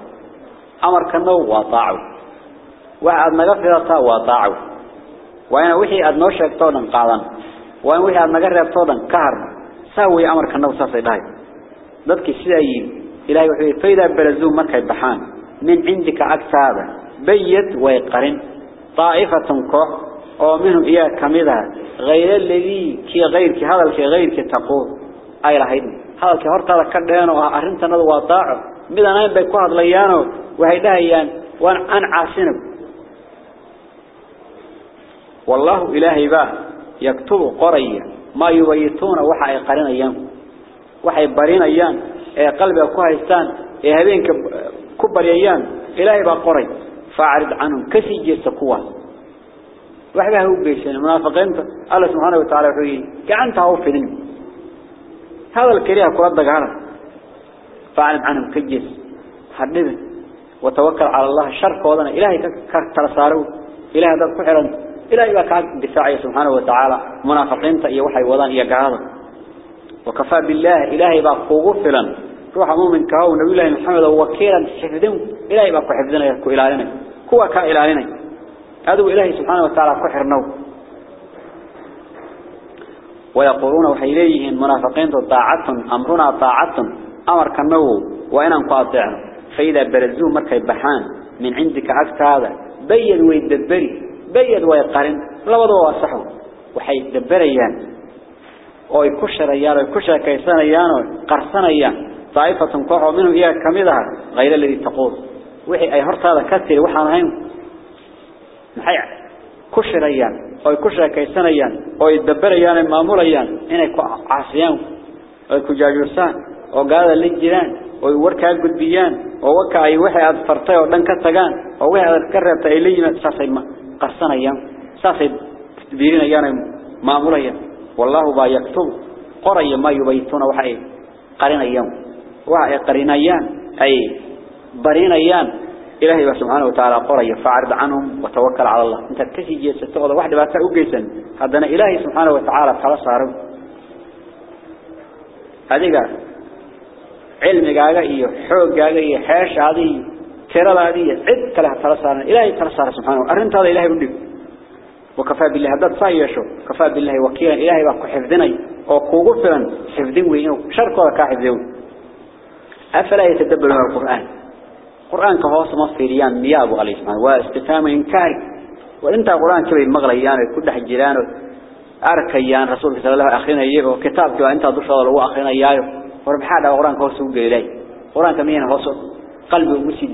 أمر كنو وطاعوا وعد نغفرتا وطاعوا وإنا وحي أدنو شاكتونا قاضا وإنا وحي أدنو ربطونا كهر ساوي أمر كنو ساسا قدهي ذاتك سيئين إلهي وحي فإذا بلزوم مركي بحان. من عندك أكثر بيت ويقرن. طائفة كوح oo minhum iyaa kamida غير الذي كي غير كي هذا الكي غير كي تقول. أي رهيد هذا الكي هرتا كدهان وأرنتنا وطاع ماذا نايم بيكو هذليانو وهيدهيان وان أن عاصنب والله إلهي با يكتب قرية. ما يبيتون وحا يقرين أيام. وحا يبارين أيام. قلبه كوهيستان هبين كبر أيام إلهي با قري فاعرض عنهم كسي جيس قوة وحبها هو بيشان المنافقين الله سبحانه وتعالى وحيه كعنتها هو في ذنب هذا الكريه كرة دقالة فاعلم عنهم كجيس حدث وتوكل على الله الشرق وضنا إلهي كترسارو إلهي ذا كحرا إلهي بكاد دفاعي سبحانه وتعالى منافقين تأي وحي وضان إيقاظا وكفى بالله إلهي بقوه فلا روح مؤمن كهو نبي الله محمد وكيلا حفظهم إلهي بقو حفظنا يكو إلهنا كوا كا إلهنا هذا إلهي سبحانه وتعالى كحر نو ويقولون وحيليهم منافقين طاعة أمرنا طاعة أمر كنو وإن انقاطعنا فإذا برزوه مركي بحان من عندك عكس هذا. بيد ويدبري بيد ويقارن. لوضوا وصحوا وحي دبريان oo ay ku sharayaan oo ku sheekaysanayaan oo qarsanayaan taayifatan kooxo minhu iyaa kamidaha qayl ladii taqood wixii ay hortaada ka tiri waxaan ahayn maxay ku shirayaan oo ay ku sheekaysanayaan oo ay dabarayaan ay maamulayaan inay ku caasiyaan oo ku jaajuusaan oo gaalada la jiraan oo warkaa gudbiyaan oo waka ay wixii aad fartay oo dhan ka tagaan oo wixii aad ka reebtay ay leeyihiin saasay qarsanayaan saasay biirinayaan maamulayaan والله با يكتب. قرية ما يبيتون وحي قرينيان. وحي قرينيان. أي برينيان. إلهي سبحانه وتعالى قرية فاعرض عنهم وتوكل على الله. انت كسي جيسة تغضى واحدة باتا أقيسا هذا إلهي سبحانه وتعالى خلاص عرب هذه علم قاقا إيه حوق قاقا إيه حاش هذه ترى هذه عد كلها خلاص عرب إلهي خلاص سبحانه. أرنت هذا إلهي بندق. وكفى بالله هذا صايشوا كفى بالله وكيلا إلهي بقى حفظني. وقوه فلان حفظين وينه شرك ولا كحفظون أفلا يتدبرون القرآن. القرآن كهوس مصيريان مياب عليه الصلاة والسلام واستفهام إنكاري. وانت القرآن كبير مغليان كل وتعالى كل حجران وحي الله سبحانه وتعالى arkayaan rasuulka sallallahu alayhi wasallam akhrinayay oo kitaabkii waa inta dushooda lagu akhrinayayo war maxaa dhaw quraanka hoos u geelay quraanka miyana hoos qalbi ugu sii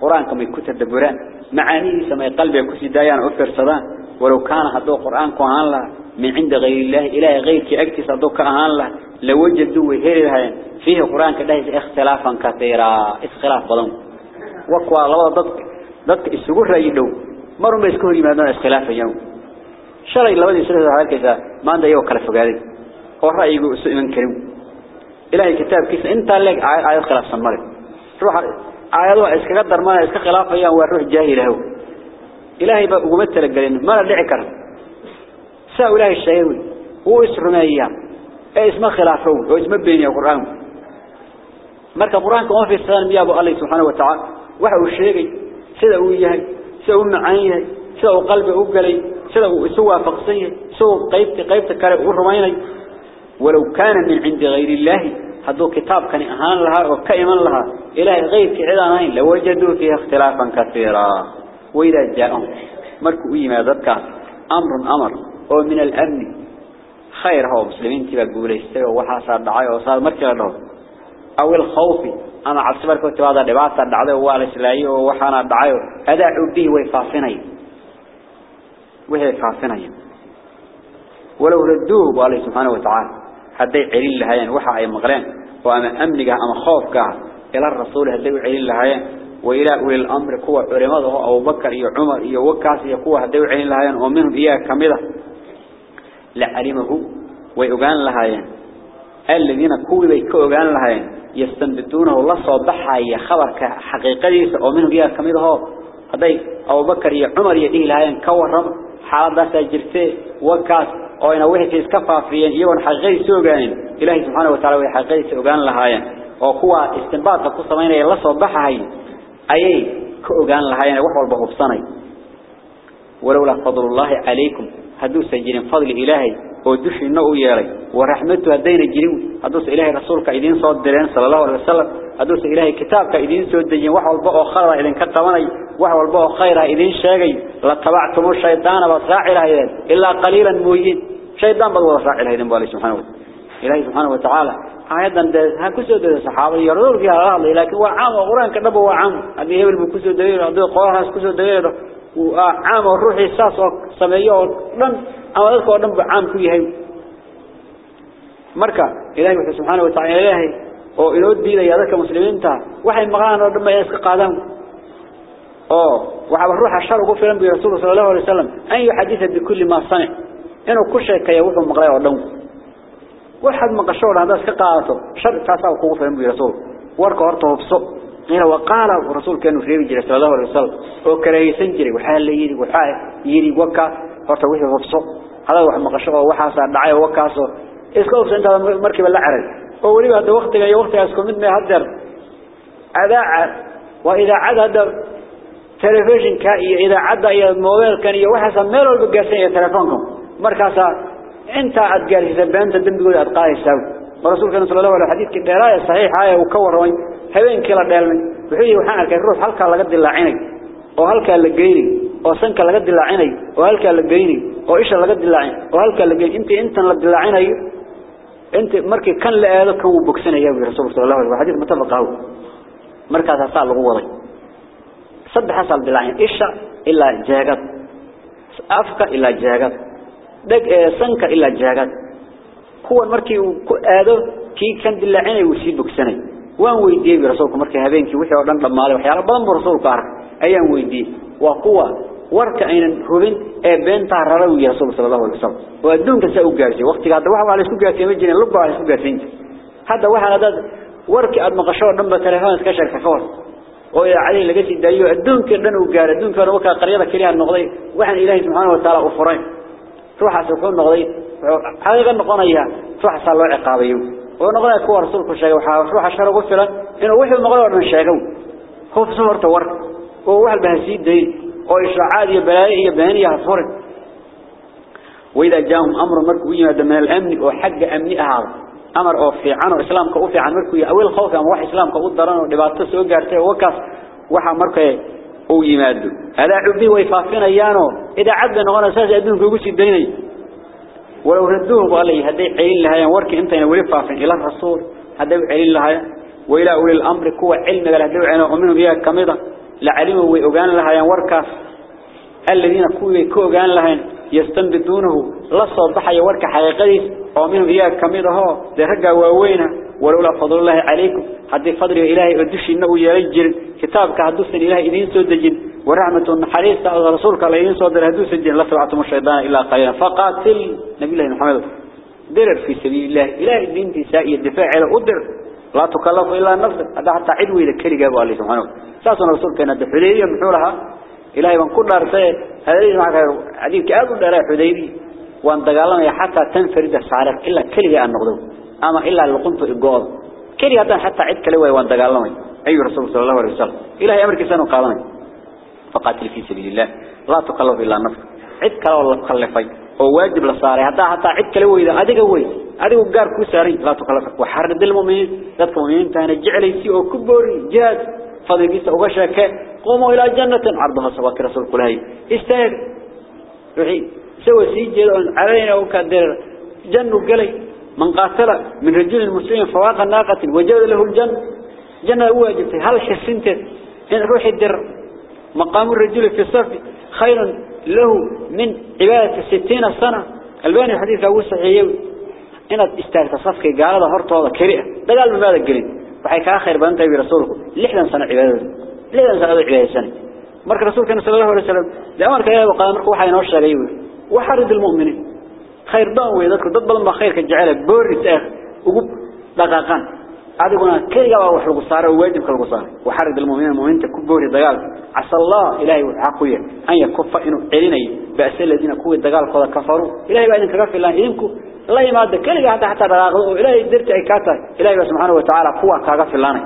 قرآن كما يكتر دبران. معانيه كما يقلب يكسي دايان عفر صدان ولو كان هذا قرآن كوان الله من عند غير الله إله غيرك أكتس هذا كوان الله لوجدوا هيرها فيه قرآن كده اختلافا كثيرا. اختلاف بضم وقوى الله ضدك. ضدك السجور رأيدو مرم بيسكوه لماذا اختلافا يوم شرع الله وذي سلسة حالك إذا ما عنده يوم كلفك هذي وحرى يقول سؤمن كريم. إلهي كتاب كيف؟ انت لك عايز آية خلاف سمارك روح عليك ruuxa aayadu iskaga darmaan iska khilaafayaan waa ruux jaahil ah ilaahay ba ugu talagalin ma la dhici karo saa ilaahay sheegay uu isrumeeya ee isma khilaafo oo isma beeniyo quraan marka quraanka oo fiirsan miyaa Allah subhanahu wa ta'ala waxa uu sheegay sida uu yahay sida uu macaan yahay sida uu qalbi u galay sida uu isu waafaqsan yahay soo qaybta qaybta kale uu rumaynay walaw kana min indi ghayri allah هذو كتاب كان إهان لها وكيما لها. إلهي غير كعلانين لوجدوا فيها اختلافا كثيرا. وإذا جاءهم مركوا إيما ذكا أمر أمر. ومن الأمن. خير هو مسلمين تبقوا ليستوى وحاصر دعايا وصار مركوا لهم أو الخوف. أنا عبس مركوا تبقى هذا لبعض صار دعايا ووالس لأي هذا عبدي ويفاصني وهي ولو ردوه بوالي سبحانه وتعالى. هدي عيلين لهايان وحا أي مغلان وأنا امنك أما خوفك إلى الرسول هدي عيلين لهايان وإلى أولي الأمر كوة عرمضه أو بكر إيا عمر إيا وكاس إيا كوة هدي عيلين لهايان ومنهم إياه كمدة لعلمه ويقان لهايان الذين كوة ويقان لهايان يستنبتونه الله صبحا إيا خبرك حقيقة ديس ومنهم إياه كمدة هدي أو بكر إيا عمر إياه لهايان كوة رمض حالة داسة جرفة وكاس oo ina wixii iska faafiyeen iyagoon xaqiiqadiisa soo gaanin ilaahay subhanahu wa ta'ala way xaqiiqadiisa ogaan lahaayeen oo kuwa istinbaadka ku sameynaya la soo baxay ayay ka ogaan lahaayeen wax walba hubsanay walawla fadlullahi alaykum haduu sajirin fadli ilaahay ودحينا وياري ورحمته الدين الجريء أدوس إلهي رسولك إذين صاد درين صلى الله عليه وسلم أدوس إلهي كتابك إذين سود الدين وحو البقى خيرا إذين كتباني وحو البقى خيرا إذين شاقي لاتبعتم الشيطان وصاعلها إذين إلا قليلا مهيين شيطان بالله وصاعلها إذين بالله سبحانه وتعالى إلهي سبحانه وتعالى أيضاً ده هن كسر ده الصحابة يردوا فيها الله لكن هو عام وقرآن كتبه هو عام أبي هبل بكسر ده يردوا قارس كسر ده يردوا waa caam oo ruuxi saas oo sameeyo dhan ama dadka oo dhan buu caam ku yahay marka ilaahay subhanahu wa ta'ala ilaahay oo inoo diiday dadka muslimiinta waxay maqlaan oo dhan ay iska qaadaan oo waxa ruuxa shar ugu filan bi rasuulka sallallahu alayhi wasallam an yuhaditha bi kulli ma sami inuu ku sheekayo wuxuu maqlay oo dhan waxaad هنا وقال الرسول كان في رجل صلى الله عليه وسلم. وكلا يسنجري وحال يري وحال يري وكا. فرتوه مفسق هذا هو مقشوق وحاسا دعايا وكاسو. اسكو في سنتها مركب العرق ووليب هذا وقت اي وقت أسكو من مهدر أذاع. وإذا عاد هدر. تلفزيون كاي إذا عاد اي الموبيل كان اي وحاسا ميرو البقاسين اي تلفونكم. مركاسا. أنت ادقال إذا بأنت دم بقول ادقائي السابق ورسول كان صلى الله عليه وسلم الحديث كدراية صحيحة وكور روين habeenkii la dheelmay wuxuu yiri waxaan arkay ruux halka laga dilaacinay oo halka la geeyay oo sanka laga dilaacinay oo halka la geeyay oo isha laga dilaacin oo halka la geeyay intii intan la dilaacinayo inta markii kan la aado kan uu bogsanaya rasuulka sallallahu alayhi xadiid mutafaq markaas asaa lagu waday saddex sal dilaacin isha ila jeegad afka ila jeegad dhag sanka ila jeegad kuwan markii uu ku aado kii kan dilaacinay uu si bogsanay وان ويدي رسولك مركي هبينك وحي ودن دمالي وحي على بان برسولك عرق ايان ويدي وقوة ورك اينا هبين ايبين تعرروا يا رسول صلى الله عليه وسلم ودونك ساو قارسي وقت قاعدة واحد على سوق قارسي مجينة لبا على سوق قارسي حتى واحد قداد ورك اد مقشور نمبا تليفان اسكشر كفور وإلى عليه لقيت الدايو ادونك ادن وقار ادونك أنا وكا قريبا كريها النقضي وحن الهي سبحانه وتعالى غفورين تروح على سوق النقضي حقيقا نقونا اياه تروح على سوق النقضي maqlay oo dhan sheego hubso horta war oo wax baa sii day oo ishaacaad iyo balaayo iyo beeniya fur wayda jaahum amru markuu yimaado min al-amn oo xagga amni ahaa amar oo fiican oo islaamka u fiican markuu awil khawf ama wax islaamka u daran oo dhibaato soo gaartay oo wakaas waxa markay أو يمادوا هذا عبدي ويفافين أيانو إذا عبد نغانا ساس أدونك يقول ديني ولو ردوه بالله هذي عين لها ورك أنت ولي فافين إلى الرسول هذي عين لها وإلى أولي الأمر كوا علم قال هذي عين ومنهم إياه كميضة لعلموا ويقان لها وركاس الذين كوا قان لها يستنبدونه لصوا ضحية ورك حقيقي ومنهم إياه كميضة هو ذي رجع ووينه ولولا فضل الله عليكم هذي فضل إلهي ودش إنه يرجل كتابك هدوس إلهي إذين سودجين ورحمة النحريس على رسولك على إذين سودر هدوس الجن لا تبعتم الشيطان إلا قليلا. فقاتل نبي الله محمد. درر في سبيل الله. إلهي الدين تسائي الدفاع على أدر. لا تكلف إلا نفسك هذا حتى عدوي ذكري جابوا الله سبحانه. ساسا رسول كان الدحلية محورها. إلهي من كل أرسال هذا ليس معك عديد كأبو دراء حديدي وأن تقالنا حتى تنفرد السعرك إلا كلية أن نقضوا أما إلا لقنت إقاض كلي حتى عد كلوي وان دقالمي أي رسول صلى الله عليه وسلم. إلهي أمرك سنة قالمي فقاتل في سبيل الله. لا تكلف إلا نفسك. عد كلو الله تكلفي هو واجب لصاري. حتى حتى عد كلوي إذا أدق وي. أدق وقار كساري لا تكلف وحرد المؤمنين. ذاتك المؤمنين تانا جعل يسيء كبوري جاد. فضل بيسا وغشاك. قوموا إلى جنة. عرضها سواك رسول قل استهر روحي. سوى سيجي علينا وكادر. جنة قلي من قاتل من رجل المسلم فواق الناقة وجد له الجنة. جنة واجبته هل حسنت؟ إن روح الدر. مقام الرجل في الصف خير له من عبادة الستين سنة. ألباني الحديث أول صحيح إن استاهلت صفك قال هذا هرت هذا كريه ده قال بماذا قلت وحيك آخر بأنت برسولك لحدا سنة عبادة. لحدا سنة عبادة سنة. مرك رسولك صلى الله عليه وسلم. لأمرك يا وقال مرك وحي نوشة غيوه وحرد المؤمنين. خير بان ويدك ضد بلن ما خير كجعله بورس اخ ugu dhaqaqan أدعونا كلها وحر القصارى وواجب القصارى وحرد المؤمنين المؤمنين تكبر الدجال عسى الله إلهي والعقوية أن يكف إنه إليني بأسي الذين كوه الدجال قد كفروا. إلهي بأن انكفف الله إليمكو الله يمادة كلها حتى حتى تراغضوا إلهي درت عكاتا إلهي سبحانه وتعالى قوه كغف الله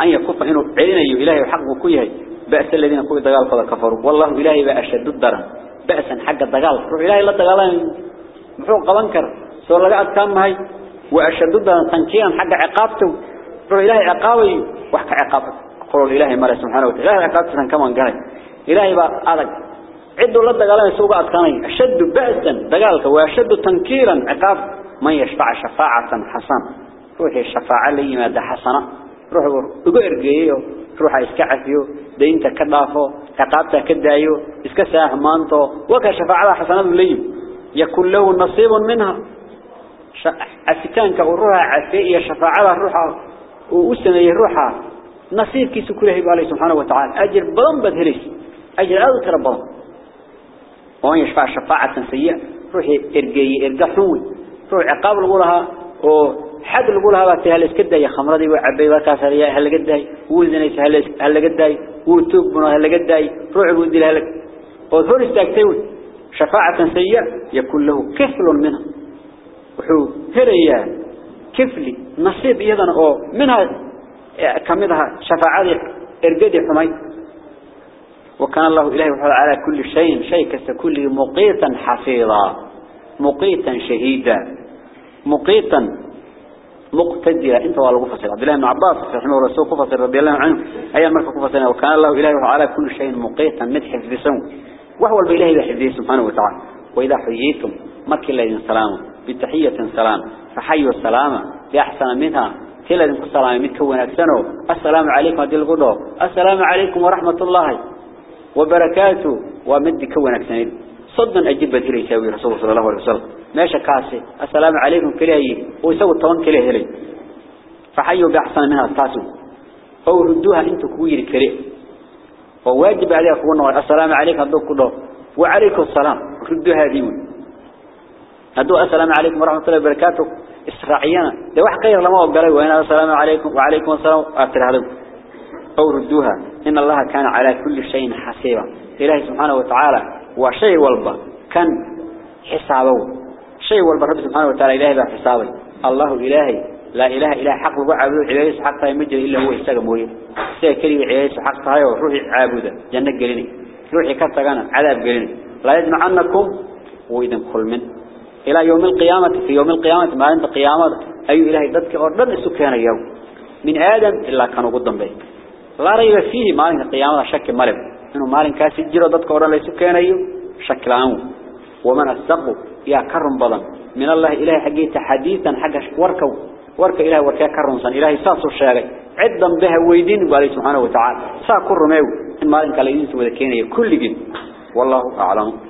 أن يكف إنه إليني إلهي الحق وكويه بأسي الذين كوه الدجال قد كفروا. والله إلهي بأشد الدر بأسا حق الدجال روح إلهي الله الدجال يعني محوق قبنكر. سوى الله قد وأشد تنكيا حق عقابته. روح إلهي عقابي. وحق عقابه قول إلهي مرة سبحانه وتعالى. إلهي عقابته كمان قال. إلهي بقى أدق عدوا لا دجالين سوق أتكاني أشد بأسا دجالك وأشد تنكيرا عقاب. من يشفع شفاعة حسن روح الشفاعة اللي ما ده حسنة. روح يقول إرجيه روح إسكعفيه دينك كدافه عقابته كدايو. iska saahmaanto waka shafaacada xasanadu leeyim yakun lahu nasiibun أستانك الروح عفائية شفاعة الروح وأستاني الروح نصير كيس كله بالله سبحانه وتعالى أجر بضم بذلس أجر أذك ربهم وأن يشفع شفاعة سيئة. روحي إرقي إرقحون روح عقاب لقولها وحد لقولها باتي هل اسكده يا خمردي وعبي وكاثرية هل قده ووزنس هل قده ووتوبنا هل قده روح قده هل قده وثور استاكتون شفاعة سيئة يكون له كفل منها. Wuxuu helayaa kifli nasiib iyadana oo minha kamidaha shafaacadii ergadii xumay. وكان الله إلهي وحده على كل شيء شيء كل مقيتا حفيظا مقيتا شهيدا مقيتا مقتدرا انت والله فصل عبد الله بن عباس رحمه الله رسول فصل رضي الله عنه أيام مركه فصل وكان الله إلهي وعلى كل شيء مقيتا مدحف بسوء وهو الإله بحفظه سبحانه وتعالى وإذا حييتم مكي الله سلام بتحية سلام فحيوا السلام بأحسن منها. كلا ذنك السلام متكون أكسنه السلام عليكم هذه القدوة السلام عليكم ورحمة الله وبركاته. ومد كون أكسنه صدا أجيب بدهلي يساوي رسول صلى الله عليه وسلم. ماشى كاسي السلام عليكم كليه ويسوي الطوان كليه هلي. فحيوا بأحسن منها التاسو. أو ردوها انتو كوير كليه وواجب عليه أخونا السلام عليكم هدوك كله وعليكم السلام. ردوا هذه هدو السلام عليكم ورحمة الله وبركاته. إسرائيانا ده واحد غير لما أقرأي وهنا السلام عليكم وعليكم السلام. أكتر هذا. أو ردوها إن الله كان على كل شيء حسيبا. إلهي سبحانه وتعالى وشيء والبا. كان حسابه. شيء والبا. رب سبحانه وتعالى إلهي بحسابه الله إلهي. لا إله إلا حق. وعبد عباده حق. يمجد إلا هو. يستقى مويه سيكري عباده حق. هاي وروحي عابده. جنة قليني. روحي كتغانا. عذاب قليني. لا يجمعنكم. وإذن كل من إلى يوم القيامة في يوم القيامة ما أنت قيامة. أي إلهي ضدك أردن السكان اليوم من آدم إلا كانوا قدام به. لا ريب فيه مالك القيامة شك ملب إنه مالك كاسي جيرو ضدك ورا ليسو كان أيو شك لعنه ومن السبق يا كرم بضن من الله إلهي حقيت حديثا حق وركو. ورك إلهي وركا كرم صن إلهي ساسو الشاقي عدا بها ويدين بالي سبحانه وتعالى. سا كرميو إن مالك ليسو وذكيني كل جن. والله أعلم.